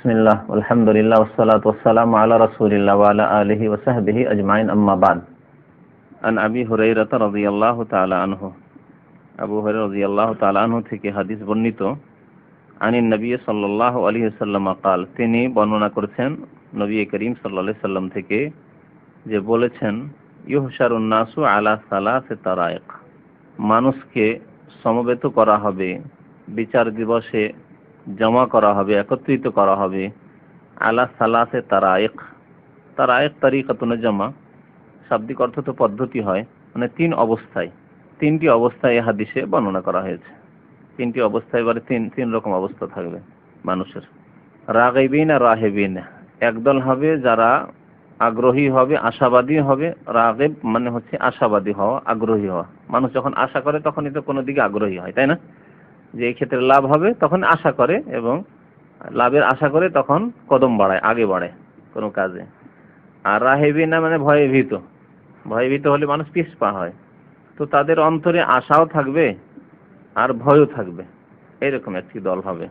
বিসমিল্লাহ আলহামদুলিল্লাহ ওয়াসসালাতু ওয়াসসালামু আলা রাসূলিল্লাহ ওয়া আলা আলিহি ওয়া সাহবিহি আজমাইন আম্মা বাদ আন আবি হুরায়রা রাদিয়াল্লাহু তাআলা আনহু আবু হুরায়রা রাদিয়াল্লাহু তাআলা আনহু থেকে হাদিস বর্ণিত আনিন নবী সাল্লাল্লাহু আলাইহি ওয়াসাল্লাম قال তিনি বর্ণনা করেছেন নবী করিম সাল্লাল্লাহু আলাইহি সাল্লাম থেকে যে বলেছেন ইউহশারুন নাসু আলা সালাসে তারাইক মানুষকে সমবেত করা হবে বিচার দিবসে জমা করা হবে, একত্রিত করা হবে। আলা সালাসে তারায়েক তারায়েক তারিকাতুন জমা। শাব্দিক অর্থ তো পদ্ধতি হয় মানে তিন অবস্থায়। তিনটি অবস্থায় এই হাদিসে বর্ণনা করা হয়েছে। তিনটি অবস্থায় এবারে তিন তিন রকম অবস্থা থাকবে মানুষের। রাগেবিন আর রাহেবিন। একদল হবে যারা আগ্রহী হবে, আশাবাদী হবে। রাগেব মানে হচ্ছে আশাবাদী হওয়া, আগ্রহী হওয়া। মানুষ যখন আশা করে, তখনই তো কোনো দিকে আগ্রহী হয়, তাই না? যে ক্ষেত্রে লাভ হবে তখন আশা করে এবং লাভের আশা করে তখন কদম বাড়ায়, আগে বাড়ায় কোনো কাজে। আর রাহেবি না মানে ভয়ে ভীত ভয়ে ভীত হলে মানুষ পিসপা হয়। তো তাদের অন্তরে আশাও থাকবে আর ভয়ও থাকবে। এইরকম একটি দল হবে।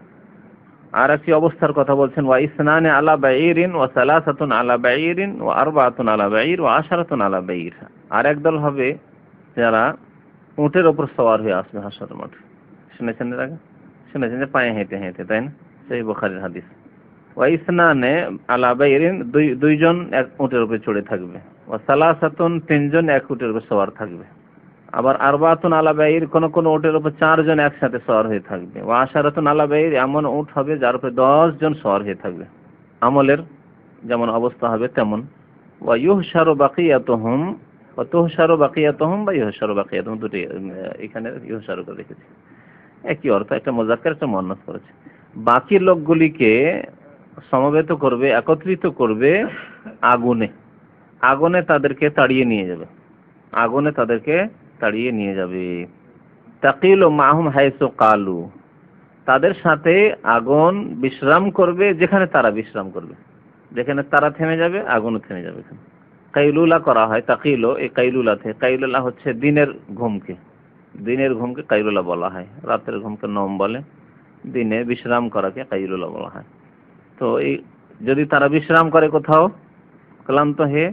আর একটি অবস্থার কথা বলছেন, ওয়া ইসনানে আলা বাইরিন ওয়া সালাসাতুন আলা বাইরিন ওয়া আরবাতুন আলা বাইর ওয়া আশারাতুন আলা বাইর। আর এক দল হবে যারা উটের ওপর সওয়ার হয়ে আসবে হাসর মাঠে। শুনেছেন আগে শুনেছেন যে পায়ে হেঁটে হেঁটে তাই না সেই বোখারির হাদিস ওয়া ইসনানে আলা বাইরিন দুই দুইজন এক উটের উপরে চড়ে থাকবে। ওয়া সালাসাতুন তিনজন এক উটের সওয়ার থাকবে। আবার আরবাতুন আলা বাইর, কোন কোন উটের চারজন একসাথে সওয়ার হয়ে থাকবে। ওয়া আশারাতুন আলা বাইর, এমন উট হবে যার উপরে জন সওয়ার হয়ে থাকবে। আমলের যেমন অবস্থা হবে তেমন। ওয়া ইউহশারু বাকিয়াতুহুম, ওয়া তুহশারু বাকিয়াতুহুম বা ইউহশারু বাকিয়াতুহুম দুটি এখানে ইউহশারু করে রেখেছি। একই অর্থ, একটা মোজাক্কার, একটা মুয়ান্নাস করেছে। বাকি লোকগুলিকে সমবেত করবে, একত্রিত করবে আগুনে। আগুনে তাদেরকে তাড়িয়ে নিয়ে যাবে। আগুনে তাদেরকে তাড়িয়ে নিয়ে যাবে। তাকিল ও মাহুম হাইসো কালু। তাদের সাথে আগুন বিশ্রাম করবে যেখানে তারা বিশ্রাম করবে। যেখানে তারা থেমে যাবে আগুনও থেমে যাবে। কাইলুলা করা হয়, তাকিল, এই কাইলুলাতে। কাইলুলা হচ্ছে দিনের ঘুমকে। দিনের ঘুমকে কাইলুলা বলা হয়, রাতের ঘুমকে নম বলে, দিনে বিশ্রাম করাকে কাইলুলা বলা হয়। তো এই যদি তারা বিশ্রাম করে কোথাও, ক্লান্ত হয়ে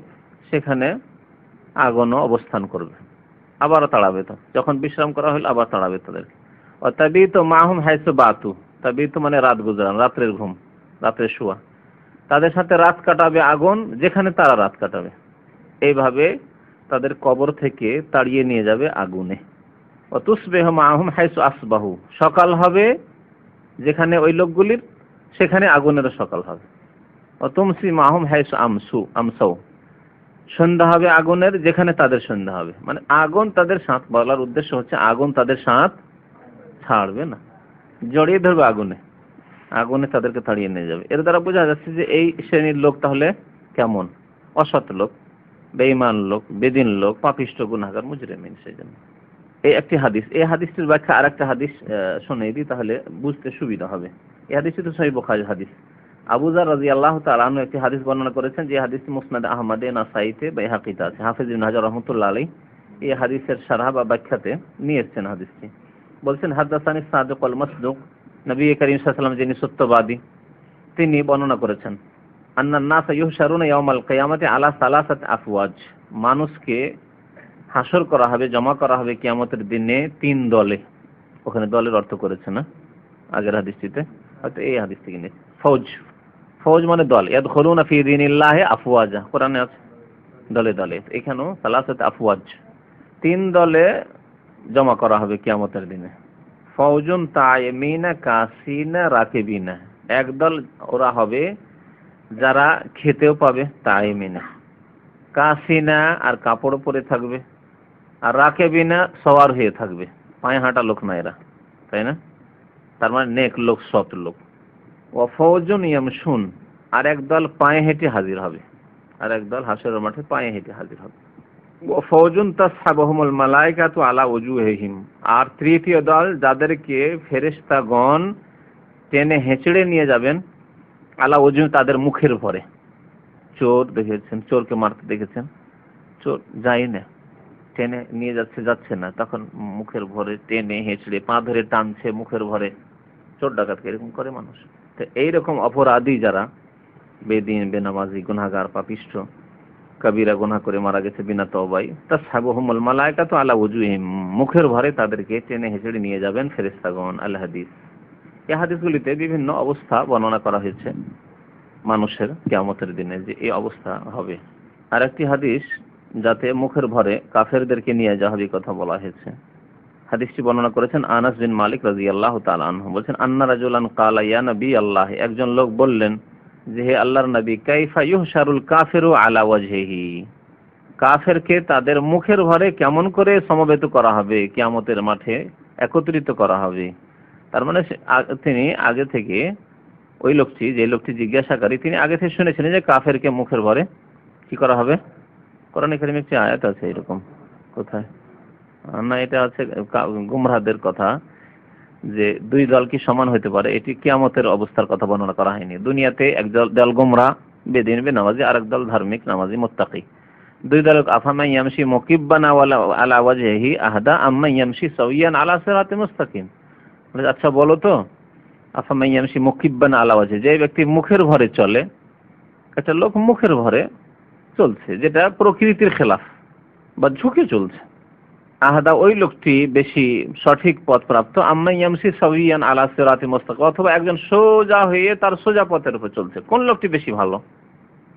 সেখানে আগুনও অবস্থান করবে আবার তাড়াবে তো। যখন বিশ্রাম করা হলো, আবার তাড়াবে তাদেরকে। ও তবে তো মাহুম হাইসো বাতু তবে তো মানে রাত গুজরান, রাত্রের ঘুম রাত্রের শোয়া। তাদের সাথে রাত কাটাবে আগুন, যেখানে তারা রাত কাটাবে। এইভাবে তাদের কবর থেকে তাড়িয়ে নিয়ে যাবে আগুনে। ও তুসবেহ মাহুম হাইসু আসবাহু। সকাল হবে যেখানে ওই লোকগুলির, সেখানে আগুনেরও সকাল হবে। ও তুমসি মাহুম হাইসু আমসু, আমসাউ। সন্ধ্যা হবে আগুনের, যেখানে তাদের সন্ধ্যা হবে। মানে আগুন তাদের সাঁত, বলার উদ্দেশ্য হচ্ছে আগুন তাদের সাঁত ছাড়বে না। জড়িয়ে ধরবে আগুনে। আগুনে তাদেরকে তাড়িয়ে নিয়ে যাবে। এর দ্বারা বোঝা যাচ্ছে যে এই শ্রেণির লোক তাহলে কেমন? অসৎ লোক, বেঈমান লোক, বেদিন লোক, পাপিষ্ট গুনাগার মুজরেমিন সেই জন্য। এই একটি হাদিস। এই হাদিসটির ব্যাখ্যা আর একটা হাদিস শুনে দিই, তাহলে বুঝতে সুবিধা হবে। এই হাদিসটি তো সহি বোখারি হাদিস। আবুজার রাজি আল্লাহ তালু একটি হাদিস বর্ণনা করেছেন, যে হাদিস মুসনাদ আহমদে, নাসাইতে বেহাকিতে আছে। হাফিজ বিন হাজার রহমতুল্লাহ আলী এই হাদিসের সারাহ বা ব্যাখ্যাতে নিয়ে এসছেন হাদিসটি। বলছেন, হাদাসানি সাদুক আল মাসদুক। নবী করিম সাল্লাম যিনি সত্যবাদী, তিনি বর্ণনা করেছেন, আন্নান নাস ইউহশারুনা ইয়াউমাল কিয়ামাতি আলা সালাসাত আফওয়াজ। মানুষকে হাসর করা হবে, জমা করা হবে কিয়ামতের দিনে তিন দলে। ওখানে দলের অর্থ করেছে না আগের হাদিসটিতে, হয়তো এই হাদিস থেকে নিয়ে ফৌজ ফৌজ মানে দল। ইয়াদখুলুনা ফি দীনিল্লাহি আফওয়াজা। কোরআনে আছে, দলে দলে। এখানেও সালাসাত আফওয়াজ। তিন দলে জমা করা হবে কিয়ামতের দিনে। ফৌজুন তাইমিনা কাসিনা রাকিবিনা। একদল ওরা হবে যারা খেতেও পাবে তাইমিনা। কাসিনা আর কাপড় পরে থাকবে। আর রাখে বিনা সওয়ার হয়ে থাকবে। পায়ে হাঁটা লোক না এরা, তাই না? তার মানে নেক লোক, সৎ লোক। ও ফৌজন ইয়ামশুন, আর একদল পায়ে হেঁটে হাজির হবে। আর একদল হাসরের মাঠে পায়ে হেঁটে হাজির হবে। ও ফৌজুন তাসহাবহুমুল মালাইকাতু আলা উজুহিহিম, আর তৃতীয় দল যাদেরকে ফেরেশতাগণ টেনে হেঁচড়ে নিয়ে যাবেন, আলা উজু তাদের মুখের ভরে। চোর দেখেছেন, চোরকে মারতে দেখেছেন। চোর যাই না। টেনে নিয়ে যাচ্ছে যাচ্ছে না। তখন মুখের ভরে টেনে হেঁচড়ে পা ধরে টানছে মুখের ভরে চোর ডাকাতকে এরকম করে মানুষ? তো এইরকম অপরাধী যারা বেদিন, বেনামাজি গুনাগার পাপিষ্ঠ, কবিরা গুনাহ করে মারা গেছে বিনা তওবাই তাসহাবুহুমুল মালায়েকাতু আলা ওয়ুজুহিম মুখের ভরে তাদেরকে টেনে হেঁচড়ে নিয়ে যাবেন ফেরেশতাগণ, আল হাদিস। এই হাদিসগুলিতে বিভিন্ন অবস্থা বর্ণনা করা হয়েছে মানুষের কিয়ামতের দিনে যে এই অবস্থা হবে। আর একটি হাদিস যাতে মুখের ভরে কাফেরদেরকে নিয়ে যাওয়া হবে কথা বলা হয়েছে। হাদিসটি বর্ণনা করেছেন আনাস বিন মালিক রাদিয়াল্লাহু তাআলা আনহু। বলছেন, আন্না রাজুলান কালা ইয়া নবী আল্লাহ। একজন লোক বললেন যে, হে আল্লাহর নবী, কাইফা ইউহশারুল কাফিরু আলা ওয়াজহিহি? কাফেরকে তাদের মুখের ভরে কেমন করে সমবেত করা হবে? কিয়ামতের মাঠে একত্রিত করা হবে। তার মানে তিনি আগে থেকে ওই লোকটি, যে লোকটি জিজ্ঞাসাকারী, তিনি আগে থেকে শুনেছিলেন যে, কাফেরকে মুখের ভরে কি করা হবে? কোরআন কারিমে একটি আয়াত আছে এরকম, কোথায়? না, এটা আছে গুমরাহদের কথা, যে দুই দল কি সমান হতে পারে? এটি কিয়ামতের অবস্থার কথা বর্ণনা করা হয়নি। দুনিয়াতে এক দল গুমরা, বেদিন বে নামাজি আর এক দল ধার্মিক, নামাজি, মুত্তাকি। দুই দল আফামাই ইয়ামশি মুকিব্বান আলা আলা ওয়াজহিহি আহদা, আম্মা ইয়ামশি সাওয়িয়ান আলা সিরাতে মুস্তাকিম। আচ্ছা বলো তো আফামাই ইয়ামশি মুকিব্বান আলা ওয়াজহি, যে ব্যক্তি মুখের ভরে চলে, একটা লোক মুখের ভরে চলছে, যেটা প্রকৃতির খেলাফ বা ঝুঁকে চলছে। আহাদা ওই লোকটি বেশি সঠিক পথ প্রাপ্ত আম্মা ইয়ামসি সাবিয়ান আলা সিরাতি মুস্তাকিম, অথবা একজন সোজা হয়ে তার সোজা পথের উপর চলছে। কোন লোকটি বেশি ভালো?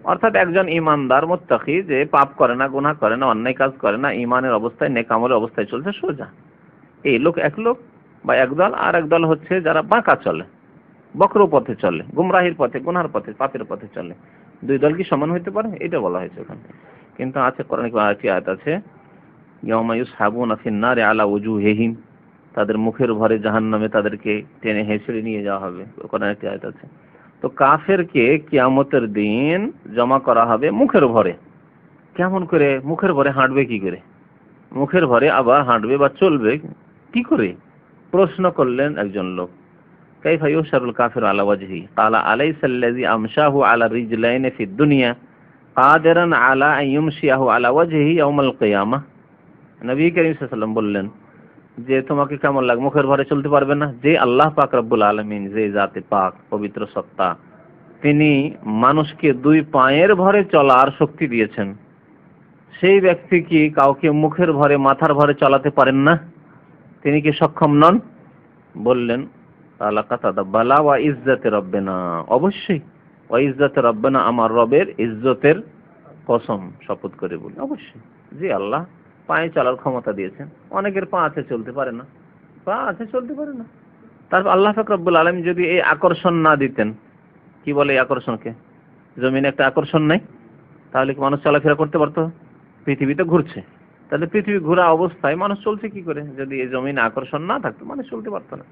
অর্থাৎ একজন ইমানদার, মুত্তাকি, যে পাপ করে না, গুনাহ করে না, অন্যায় কাজ করে না ইমানের অবস্থায় নেক আমলের অবস্থায় চলছে, সোজা। এই লোক এক লোক বা একদল আর একদল হচ্ছে যারা বাঁকা চলে বক্র পথে চলে, গুমরাহির পথে, গুনহার পথে, পাপের পথে চলে। দুই দল কি সমান হইতে পারে? এটা বলা হয়েছে ওখানে। কিন্তু আছে কোরআন আয়াতি আয়াত আছে, ইয়াউমা ইউসহাবুনা ফিন নারি আলা ওয়ুজুহিহিম তাদের মুখের ভরে জাহান্নামে তাদেরকে টেনে হেঁচড়ে নিয়ে যাওয়া হবে কোরআন একটি আয়াত আছে। তো কাফেরকে কিয়ামতের দিন জমা করা হবে মুখের ভরে। কেমন করে? মুখের ভরে হাঁটবে কি করে? মুখের ভরে আবার হাঁটবে বা চলবে কি করে? প্রশ্ন করলেন একজন লোক। কাইফা ইউশারুল কাফির আলা ওয়াজহি ক্বালা আলাইসা আল্লাযী আমশাহু আলা রিজলাইন ফি দুনিয়া কাদিরান আলা আন ইয়ুমশিয়াহু আলা ওয়াজহি ইয়াউমাল কিয়ামাহ নবী করিম সাল্লাল্লাহু বললেন যে তোমাকে কেমন লাগ মুখের ভরে চলতে পারবে না যে আল্লাহ পাক রব্বুল আলামিন যে জাতে পাক পবিত্র সত্তা তিনি মানুষকে দুই পায়ের ভরে চলার শক্তি দিয়েছেন। সেই ব্যক্তি কি কাউকে মুখের ভরে, মাথার ভরে চালাতে পারেন না? তিনি কি সক্ষম নন? বললেন আল্লাহ কাতাদা বালা ওয়া ইজ্জতে রব্বেনা। অবশ্যই, ওয়া ইজ্জতে রব্বেনা আমার রবের ইজ্জতের কসম, শপথ করে বলি, অবশ্যই। জি, আল্লাহ পায়ে চলার ক্ষমতা দিয়েছেন। অনেকের পা আছে, চলতে পারে না। পা আছে, চলতে পারে না। তারপর আল্লাহ ফাকরাবুল আলম যদি এই আকর্ষণ না দিতেন, কি বলে এই আকর্ষণকে? জমিনে একটা আকর্ষণ নাই, তাহলে কি মানুষ চলাফেরা করতে পারতো? পৃথিবীতে ঘুরছে। তাহলে পৃথিবী ঘোরা অবস্থায় মানুষ চলছে কি করে? যদি এই জমিনে আকর্ষণ না থাকতো, মানুষ চলতে পারতো না।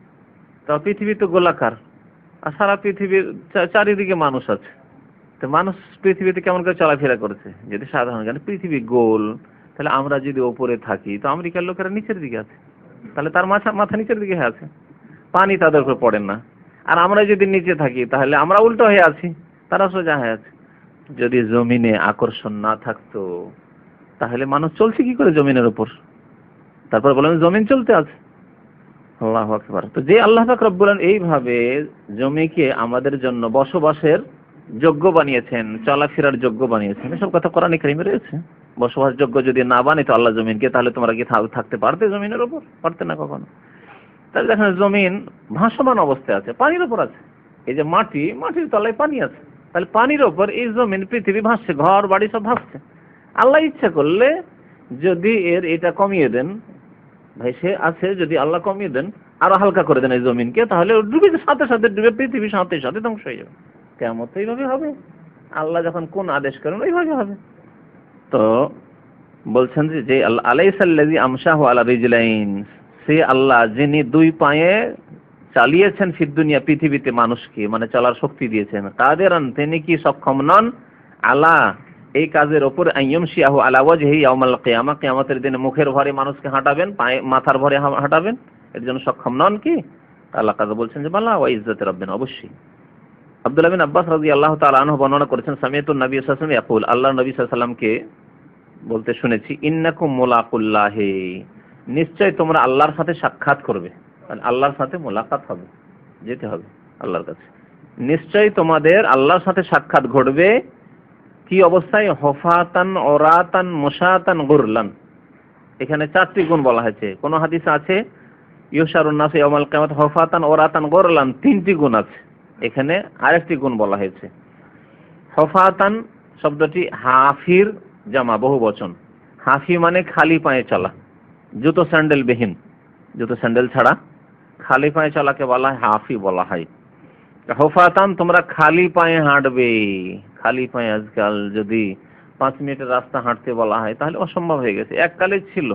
তা পৃথিবী তো গোলাকার, আর সারা পৃথিবীর চারিদিকে মানুষ আছে। তো মানুষ পৃথিবীতে কেমন করে চলাফেরা করেছে? যদি সাধারণ জ্ঞান, পৃথিবী গোল, তাহলে আমরা যদি ওপরে থাকি, তো আমেরিকার লোকেরা নিচের দিকে আছে। তাহলে তার মাথা মাথা নিচের দিকে আছে। পানি তাদের উপর পড়ে না। আর আমরা যদি নিচে থাকি, তাহলে আমরা উল্টো হয়ে আছি। তারা সোজা হয়ে আছে। যদি জমিনে আকর্ষণ না থাকতো, তাহলে মানুষ চলছে কি করে জমিনের উপর? তারপর বলেন জমিন চলতে আছে। আল্লাহ আকবার। তো যে আল্লাহ পাক রব্বুল এইভাবে জমিকে আমাদের জন্য বসবাসের যোগ্য বানিয়েছেন, চলাফেরার যোগ্য বানিয়েছেন, এসব কথা কোরআন কারিমে রয়েছে। বসবাসযোগ্য যদি না বানাইতো আল্লাহ জমিনকে, তাহলে তোমরা কি থাকতে পারতে জমিনের উপর? পারতে না কখনো? তাহলে দেখেন জমিন ভাসমান অবস্থায় আছে, পানির উপর আছে। এই যে মাটি, মাটির তলায় পানি আছে। তাহলে পানির ওপর এই জমিন, পৃথিবী ভাসছে, ঘর, বাড়ি সব ভাসছে। আল্লাহ ইচ্ছা করলে যদি এর এটা কমিয়ে দেন ভাই, সে আছে, যদি আল্লাহ কমিয়ে দেন, আরও হালকা করে দেন এই জমিনকে, তাহলে ডুবে সাথে সাথে ডুবে পৃথিবী সাথে সাথে ধ্বংস হয়ে যাবে। কেমন তো এইভাবে হবে। আল্লাহ যখন কোন আদেশ করেন, ওইভাবে হবে। তো বলছেন যে যে আমশাহু আলা রিজলাইন, সে আল্লাহ যিনি দুই পায়ে চালিয়েছেন ফির দুনিয়া, পৃথিবীতে মানুষকে মানে চলার শক্তি দিয়েছেন। তাদের তিনি কি সক্ষম নন? আলা এই কাজের ওপর আইয়ম শিয়াহু আলা ওয়াজহি ইয়াউমাল কিয়ামা, কিয়ামতের দিনে মুখের ভরে মানুষকে হাঁটাবেন মাথার ভরে হাঁটাবেন, এর জন্য সক্ষম নন কি? আল্লাহ কাজে বলছেন যে, বালা ওয়া ইজ্জতে রব্বিন, অবশ্যই। আব্দুল্লাহ বিন আব্বাস রাদিয়াল্লাহু তাআলা আনহু বর্ণনা করেছেন, সামিয়াতুন নবী সাল্লাল্লাহু আলাইহি ওয়াসাল্লাম ইয়াকুল আল্লাহ নবী সাল্লাল্লাহু আলাইহি ওয়াসাল্লামকে বলতে শুনেছি, ইন্নাকুম মুলাকুল্লাহি। নিশ্চয় তোমরা আল্লাহর সাথে সাক্ষাৎ করবে মানে আল্লাহর সাথে মোলাকাত হবে, যেতে হবে আল্লাহর কাছে। নিশ্চয়ই তোমাদের আল্লাহর সাথে সাক্ষাৎ ঘটবে কি অবস্থায়? হফাতান ওরাতান মোশাতান, গুরলান। এখানে চারটি গুণ বলা হয়েছে। কোন হাদিস আছে? ইউসারুন্নাস ইয়ামাল কিয়ামত, হফাতান ওরাতান গুরলান, তিনটি গুণ আছে। এখানে আরেকটি গুণ বলা হয়েছে। হফাতান শব্দটি হাফির জামা, বহু বচন। হাফি মানে খালি পায়ে চলা, জুতো স্যান্ডেল বিহীন জুতো স্যান্ডেল ছাড়া খালি পায়ে চলাকে বলা হয়, হাফি বলা হয়। হোফাতান তোমরা খালি পায়ে হাঁটবে। খালি পায়ে আজকাল যদি পাঁচ মিনিটের রাস্তা হাঁটতে বলা হয়, তাহলে অসম্ভব হয়ে গেছে। এককালে ছিল।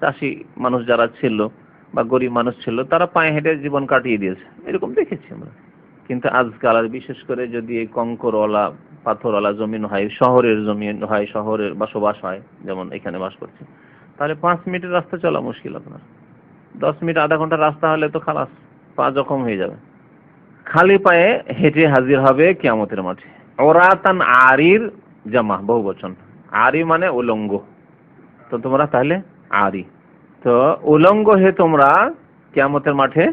চাষি মানুষ যারা ছিল বা গরিব মানুষ ছিল, তারা পায়ে হেঁটে জীবন কাটিয়ে দিয়েছে। এরকম দেখেছি আমরা। কিন্তু আজকাল আর বিশেষ করে যদি এই কঙ্করওয়ালা, পাথরওয়ালা জমিন হয়, শহরের জমিন হয়, শহরের বসবাস হয়, যেমন এখানে বাস করছে, তাহলে পাঁচ মিনিটের রাস্তা চলা মুশকিল আপনার। দশ মিনিট, আধা ঘণ্টা রাস্তা হলে তো খালাস, পা জখম হয়ে যাবে। খালি পায়ে হেঁটে হাজির হবে কিয়ামতের মাঠে। ওরাতান আরির জামা, বহু বচন। আরি মানে উলঙ্গ। তো তোমরা তাহলে আরি। তো উলঙ্গ হে তোমরা কিয়ামতের মাঠে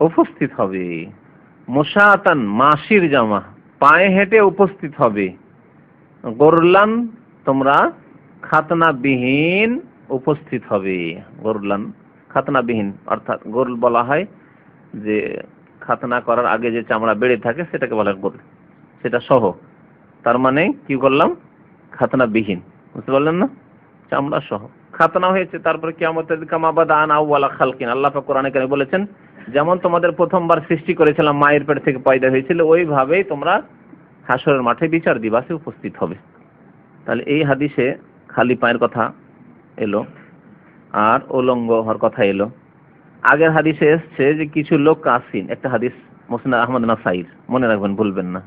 উপস্থিত হবে। মুসাতান মাসির জামা, পায়ে হেঁটে উপস্থিত হবে। গরলান তোমরা খাতনাবিহীন উপস্থিত হবে। গরলান খাতনাবিহীন, অর্থাৎ গোরল বলা হয় যে খাতনা করার আগে যে চামড়া বেড়ে থাকে, সেটাকে বলা হয় গোরল। সেটা সহ। তার মানে কি করলাম? খাতনা বিহীন বুঝতে পারলেন না? চামড়া সহ। খাতনা হয়েছে, তারপরে কিয়ামতের কামাবাদা আন আউওয়ালা খালকিন। আল্লাহ পাক কোরআনে কারিমে বলেছেন, যেমন তোমাদের প্রথমবার সৃষ্টি করেছিলাম, মায়ের পেট থেকে পয়দা হয়েছিল, ওইভাবেই তোমরা হাসরের মাঠে বিচার দিবাসে উপস্থিত হবে। তাহলে এই হাদিসে খালি পায়ের কথা এলো, আর উলঙ্গ হওয়ার কথা এলো। আগের হাদিসে এসছে যে কিছু লোক কাসিন, একটা হাদিস মোসনা আহমদ নাসাইর, মনে রাখবেন, ভুলবেন না।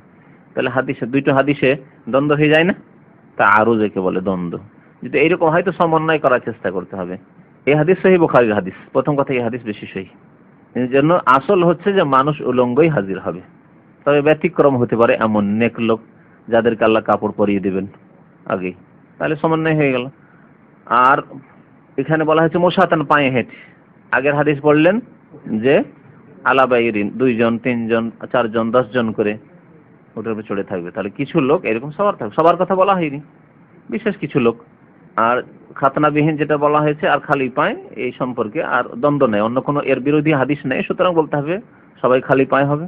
তাহলে হাদিসে, দুইটো হাদিসে দ্বন্দ্ব হয়ে যায় না? তা আরও যেকে বলে দ্বন্দ্ব। যদি এইরকম হয়তো সমন্বয় করার চেষ্টা করতে হবে। এই হাদিস সহি বোখারির হাদিস। প্রথম কথা, এই হাদিস বেশি সহি। এর জন্য আসল হচ্ছে যে মানুষ উলঙ্গই হাজির হবে। তবে ব্যতিক্রম হতে পারে এমন নেক লোক যাদেরকে আল্লাহ কাপড় পরিয়ে দেবেন আগেই। তাহলে সমন্বয় হয়ে গেল। আর এখানে বলা হয়েছে মোশাতান পায়ে হেঁটে। আগের হাদিস বললেন যে আলাবাইরিন, দুইজন, তিনজন, চারজন, দশজন করে ওটার উপর চড়ে থাকবে। তাহলে কিছু লোক এরকম সবার থাকবে সবার কথা বলা হয়নি। বিশেষ কিছু লোক। আর খাতনাবিহীন যেটা বলা হয়েছে, আর খালি পায়, এই সম্পর্কে আর দ্বন্দ্ব নেই। অন্য কোনো এর বিরোধী হাদিস নেই, সুতরাং বলতে হবে সবাই খালি পায় হবে,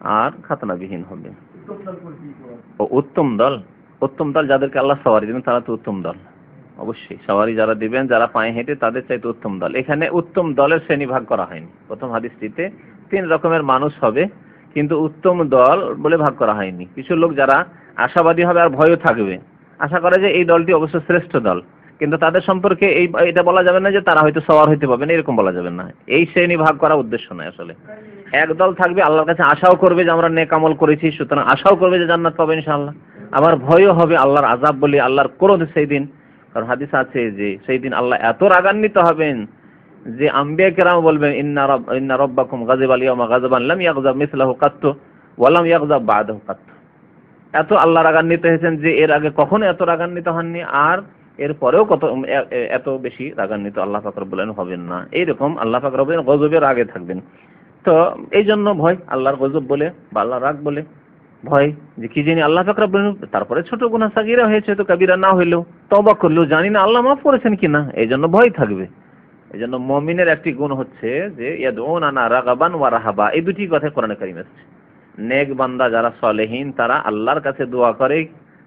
আর খাতনাবিহীন হবে। ও উত্তম দল। উত্তম দল যাদেরকে আল্লাহ সওয়ারি দেবেন, তারা তো উত্তম দল। অবশ্যই, সওয়ারি যারা দিবেন, যারা পায়ে হেঁটে, তাদের চাইতে উত্তম দল। এখানে উত্তম দলের শ্রেণি ভাগ করা হয়নি। প্রথম হাদিসটিতে তিন রকমের মানুষ হবে। কিন্তু উত্তম দল বলে ভাগ করা হয়নি। কিছু লোক যারা আশাবাদী হবে আর ভয়ও থাকবে। আশা করা যে এই দলটি অবশ্য শ্রেষ্ঠ দল। কিন্তু তাদের সম্পর্কে এই এটা বলা যাবে না যে তারা হয়তো সওয়ার হইতে পারবে না, এরকম বলা যাবে না। এই শ্রেণি ভাগ করা উদ্দেশ্য নয় আসলে। এক দল থাকবে, আল্লাহর কাছে আশাও করবে যে আমরা নেক আমল করেছি, সুতরাং আশাও করবে যে জান্নাত পাবে ইনশাআল্লাহ। আবার ভয়ও হবে আল্লাহর আজাব বলে, আল্লাহর ক্রোধ সেই দিন। কারণ হাদিস আছে যে সেই দিন আল্লাহ এত রাগান্বিত হবেন যে আম্বিয়া কেরাম বলবেন, ইন্না রব, ইন্না রব্বাকুম গাজিব আলিয়ামা গাজবান, লাম ইয়াগজাব মিসলাহু কাত্তু ওয়ালাম ইয়াগজাব বাদাহু কাত্তু। এত আল্লাহ রাগান্বিত হয়েছেন যে এর আগে কখনো এত রাগান্বিত হননি, আর এর পরেও কত এত বেশি রাগান্বিত আল্লাহ পাক বলেন হবেন না। এইরকম আল্লাহ পাক রব্বুল গজবের আগে থাকবেন। তো এই জন্য ভয়, আল্লাহর গজব বলে বা আল্লাহর রাগ বলে ভয় যে কি জানি আল্লাহ পাক রব্বুল তারপরে ছোট গুনাহ সাগীরা হয়েছে, তো কবিরা না হইলেও তওবা করলেও জানি না আল্লাহ মাফ করেছেন কিনা এই জন্য ভয় থাকবে। এই জন্য মমিনের একটি গুণ হচ্ছে যে ইয়াদউনানা রাগাবান ওয়া রাহাবা। এই দুটি কথা কোরআনে কারিমে এসেছে নেক বান্দা যারা সলেহীন, তারা আল্লাহর কাছে দোয়া করে।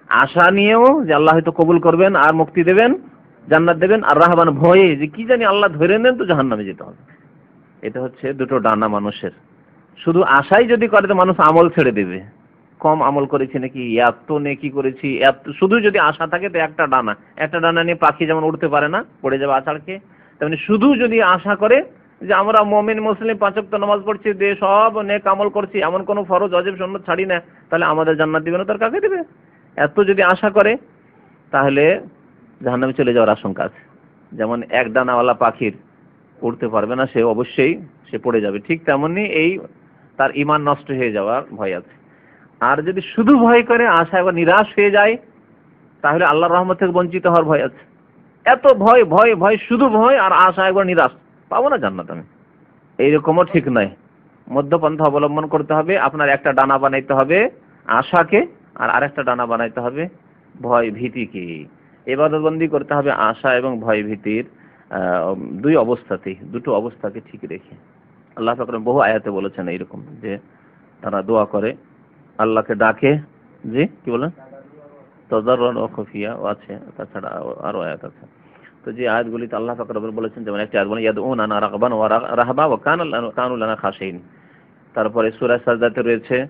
আশা নিয়েও যে আল্লাহ হয়তো কবুল করবেন, আর মুক্তি দেবেন, জান্নাত দেবেন। আর রাহবান ভয়ে যে কি জানি আল্লাহ ধরে নেন তো জাহান্নামে যেতে হবে। এটা হচ্ছে দুটো ডানা মানুষের। শুধু আশাই যদি করে তো মানুষ আমল ছেড়ে দেবে। কম আমল করেছি নাকি? এত নেকি করেছি, এত শুধু যদি আশা থাকে তো একটা ডানা। একটা ডানা নিয়ে পাখি যেমন উঠতে পারে না, পড়ে যাবে আছাড়কে তেমনি শুধু যদি আশা করে যে আমরা মমিন, মুসলিম পাঁচক তো নামাজ পড়ছি, দিয়ে সব নেক আমল করছি, এমন কোনো ফরজ, অজেব সন্ন্যত ছাড়ি না, তাহলে আমাদের জান্নাত দিবে না, তার কাকে দিবে? এত যদি আশা করে, তাহলে জাহান্নামে চলে যাওয়ার আশঙ্কা আছে। যেমন এক ডানাওয়ালা পাখির উড়তে পারবে না, সে অবশ্যই সে পড়ে যাবে। ঠিক তেমনি এই তার ইমান নষ্ট হয়ে যাওয়ার ভয় আছে। আর যদি শুধু ভয় করে, আশা এবার নিরাশ হয়ে যায়, তাহলে আল্লাহর রহমত থেকে বঞ্চিত হওয়ার ভয় আছে। এত ভয় ভয় ভয়, শুধু ভয় আর আশা একবার নিরাশ। পাবো না জান্নাত আমি। এইরকমও ঠিক নয়। মধ্যপন্থা অবলম্বন করতে হবে, আপনার একটা ডানা বানাইতে হবে আশাকে, আর আরেকটা ডানা বানাইতে হবে ভয় ভীতিকে। এবাদতবন্দি করতে হবে আশা এবং ভয় ভীতির দুই অবস্থাতেই, দুটো অবস্থাকে ঠিক রেখে। আল্লাহ ফাকর বহু আয়াতে বলেছেন এইরকম যে, তারা দোয়া করে, আল্লাহকে ডাকে। জি, কি বলেন তদাররন ও খফিয়া আছে, তাছাড়া আরও আয়াত আছে। তো যে আয়াতগুলিতে আল্লাহ পাক রব্বুল বলেছেন, যেমন একটা আয়াত বলেন, ইয়াদউনা রাগবান ওয়া রাহবা ওয়া কানা লানা- কানু লানা খাশিন তারপরে সূরা সাজদাতে রয়েছে,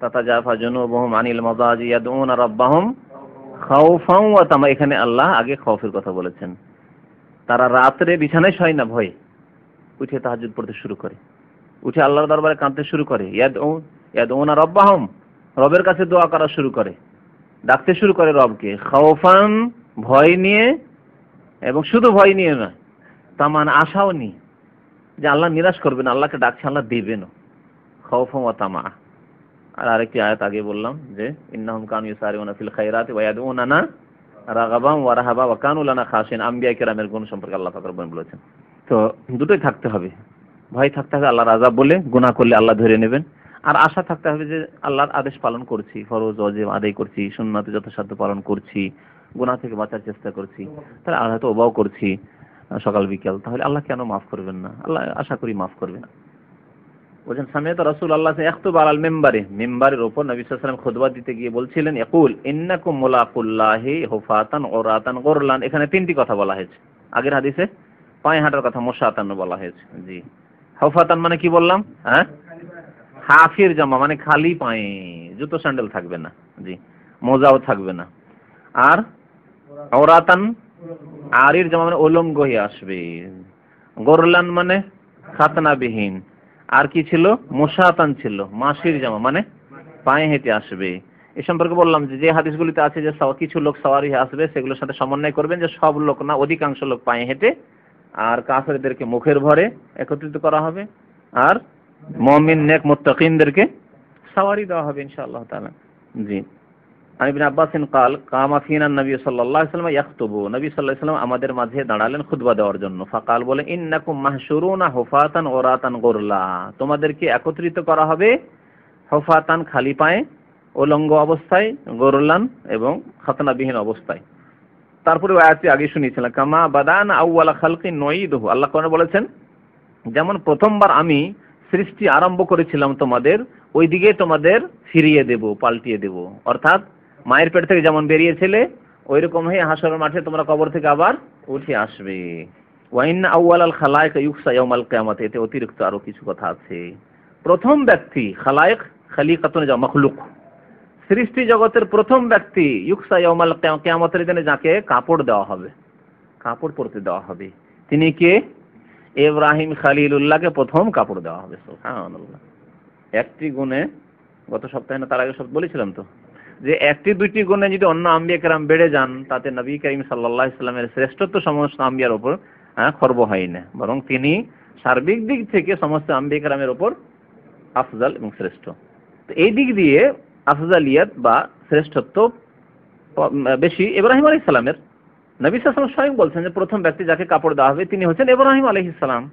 তাতাজাফা জুনুবুহুম আনিল মাদাজি ইয়াদউনা রাব্বাহুম খাউফান ওয়া তামা, এখানে আল্লাহ আগে খাউফের কথা বলেছেন। তারা রাত্রে বিছানায় শয় না, ভয় উঠে তাহাজ্জুদ পড়তে শুরু করে। উঠে আল্লাহর দরবারে কাঁদতে শুরু করে। ইয়াদউ, ইয়াদউনা রাব্বাহুম, রবের কাছে দোয়া করা শুরু করে। ডাকতে শুরু করে রবকে। খাওফান ভয় নিয়ে এবং শুধু ভয় নিয়ে নয় তামান আশাও নিয়ে যে আল্লাহ নিরাশ করবেন আল্লাহকে ডাকছে, আল্লাহ দেবেন খাওফাম ও তামা। আর আরেকটি আয়াত আগে বললাম যে, ইন্নাহুম কানু ইউসারিউনা ফিল খায়রাতি ওয়া ইয়াদউনানা রাগাবাম ওয়া রাহাবা ওয়া কানু লানা খাশিন। আম্বিয়া কিরামের গুণ সম্পর্কে আল্লাহ পাক রব্বুল বলেছেন। তো দুটোই থাকতে হবে। ভয় থাকতে হবে আল্লাহর আযাব বলে, গুনাহ করলে আল্লাহ ধরে নেবেন। আর আশা থাকতে হবে যে আল্লাহর আদেশ পালন করছি, ফরজ অজেব আদায় করছি, সুন্নাতে যথাসাধ্য পালন করছি গুনাহ থেকে বাঁচার চেষ্টা করছি। তাহলে আল্লাহ হয়তো ওবাও করছি সকাল, বিকাল। তাহলে আল্লাহ কেন মাফ করবেন না? আল্লাহ আশা করি মাফ করবেন। বলছেন সামিয়াত রাসূল আল্লাহ একতুব আলাল মেম্বারে, মেম্বারের উপর নবী সাল্লাল্লাহু আলাইহি দিতে গিয়ে বলছিলেন, ইয়াকুল ইন্নাকুম মুলাকুল্লাহি হুফাতান ওরাতান গোরলান। এখানে তিনটি কথা বলা হয়েছে। আগের হাদিসে পায়ে হাঁটার কথা মোশাতান বলা হয়েছে। জি। হুফাতান মানে কি বললাম? হ্যাঁ? হাফির জামা মানে খালি পায়ে। জুতো স্যান্ডেল থাকবে না। জি। মোজাও থাকবে না। আর ওরাতান আরির জামা মানে উলঙ্গ হয়ে আসবে। গোরলান মানে খাতনাবিহীন। আর কি ছিল? মোশাতান ছিল, মাসির জামা মানে পায়ে হেঁটে আসবে। এ সম্পর্কে বললাম যে যে হাদিসগুলিতে আছে যে কিছু লোক সাওয়ারি আসবে, সেগুলোর সাথে সমন্বয় করবেন যে সব লোক না, অধিকাংশ লোক পায়ে হেঁটে আর কাফেরদেরকে মুখের ভরে একত্রিত করা হবে। আর মমিন, নেক মুত্তাকিনদেরকে সাওয়ারি দেওয়া হবে ইনশাআল্লাহ তাআলা। জি। আমি ইবনে আব্বাসিন কাল, কামা ফিনা নবী সাল্লাল্লাহু আলাইহি ওয়াসাল্লাম ইয়াখতুবু। নবী সাল্লাল্লাহু আলাইহি আমাদের মাঝে দাঁড়ালেন খুতবা দেওয়ার জন্য। ফাকাল বলে, ইন্নাকুম মাহশুরুনা হুফাতান ওরাতান গোরলা। তোমাদেরকে একত্রিত করা হবে হুফাতান খালি পায়ে, উলঙ্গ অবস্থায়, গোরলান এবং খাতনাবিহীন অবস্থায়। তারপরে আয়াতটি আগে শুনিয়েছিলাম, কামা বাদান আউওয়ালা খালকি নঈদহু। আল্লাহ কোরআনে বলেছেন, যেমন প্রথমবার আমি সৃষ্টি আরম্ভ করেছিলাম তোমাদের, ওইদিকে তোমাদের ফিরিয়ে দেব, পাল্টিয়ে দেব। অর্থাৎ মায়ের পেট থেকে যেমন বেরিয়েছিলে ওই রকম হয়ে হাসরের মাঠে তোমরা কবর থেকে আবার উঠে আসবে। ওয়াইন আউয়াল আল খালায়েক ইউকসা ইয়াউমাল কিয়ামাত, এতে অতিরিক্ত আরও কিছু কথা আছে। প্রথম ব্যক্তি খালায়েক খালিকাতুন যা মখলুক। সৃষ্টি জগতের প্রথম ব্যক্তি ইউকসা ইয়াউমাল কিয়ামতের দিনে যাকে কাপড় দেওয়া হবে। কাপড় পরতে দেওয়া হবে। তিনি কে? ইব্রাহিম খালিলুল্লাহকে প্রথম কাপড় দেওয়া হবে, সুবহানাল্লাহ। একটি গুণে গত সপ্তাহে না, তার আগে সব বলেছিলাম তো? যে একটি দুইটি গুণে যদি অন্য আম্বিয়া কেরাম বেড়ে যান তাতে নবী করিম সাল্লাল্লাহু আলাইহি সাল্লামের শ্রেষ্ঠত্ব সমস্ত আম্বিয়ার উপর হ্যাঁ, খর্ব হয় না। বরং তিনি সার্বিক দিক থেকে সমস্ত আম্বিয়া কেরামের উপর আফজাল এবং শ্রেষ্ঠ। তো এই দিক দিয়ে আফজালিয়াত বা শ্রেষ্ঠত্ব বেশি ইব্রাহিম আলাইহিস সালামের। নবী সাল্লাল্লাহু স্বয়ং বলছেন যে প্রথম ব্যক্তি যাকে কাপড় দেওয়া হবে তিনি হচ্ছেন ইব্রাহিম আলাইহিস সালাম।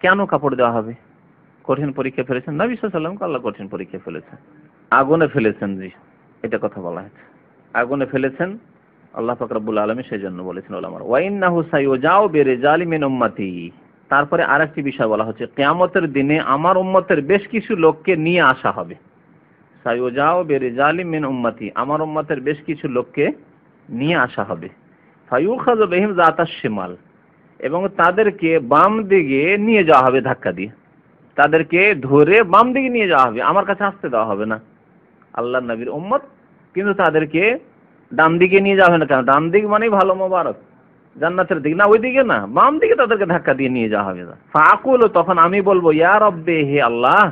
কেন কাপড় দেওয়া হবে? কঠিন পরীক্ষা ফেলেছেন? নবী সাল্লামকে আল্লাহ কঠিন পরীক্ষা ফেলেছেন। আগুনে ফেলেছেন জি। এটা কথা বলা হয়েছে। আগুনে ফেলেছেন আল্লাহ পাক রব্বুল আলামিন সেই জন্য বলেছেন ওলামার। ওয়াইন্নাহু সাইয়ুজাউ বিরিজালি মিন উম্মতি। তারপরে আরেকটি বিষয় বলা হচ্ছে, কিয়ামতের দিনে আমার উম্মতের বেশ কিছু লোককে নিয়ে আসা হবে। সাইয়ুজাউ বিরিজালি মিন উম্মতি, আমার উম্মতের বেশ কিছু লোককে নিয়ে আসা হবে। ফায়ুখাযু বিহিম যাতাশ শিমাল, এবং তাদেরকে বাম দিকে নিয়ে যাওয়া হবে ধাক্কা দিয়ে। তাদেরকে ধরে বাম দিকে নিয়ে যাওয়া হবে। আমার কাছে আসতে দেওয়া হবে না। আল্লাহ নবীর উম্মত, কিন্তু তাদেরকে ডান দিকে নিয়ে হবে না কেন? ডান দিক মানেই ভালো মোবারক। জান্নাতের দিক। না, ওইদিকে না, বাম দিকে তাদেরকে ধাক্কা দিয়ে নিয়ে যাওয়া হবে ফাকুল, তখন আমি বলব, ইয়া রব্বে, হে আল্লাহ,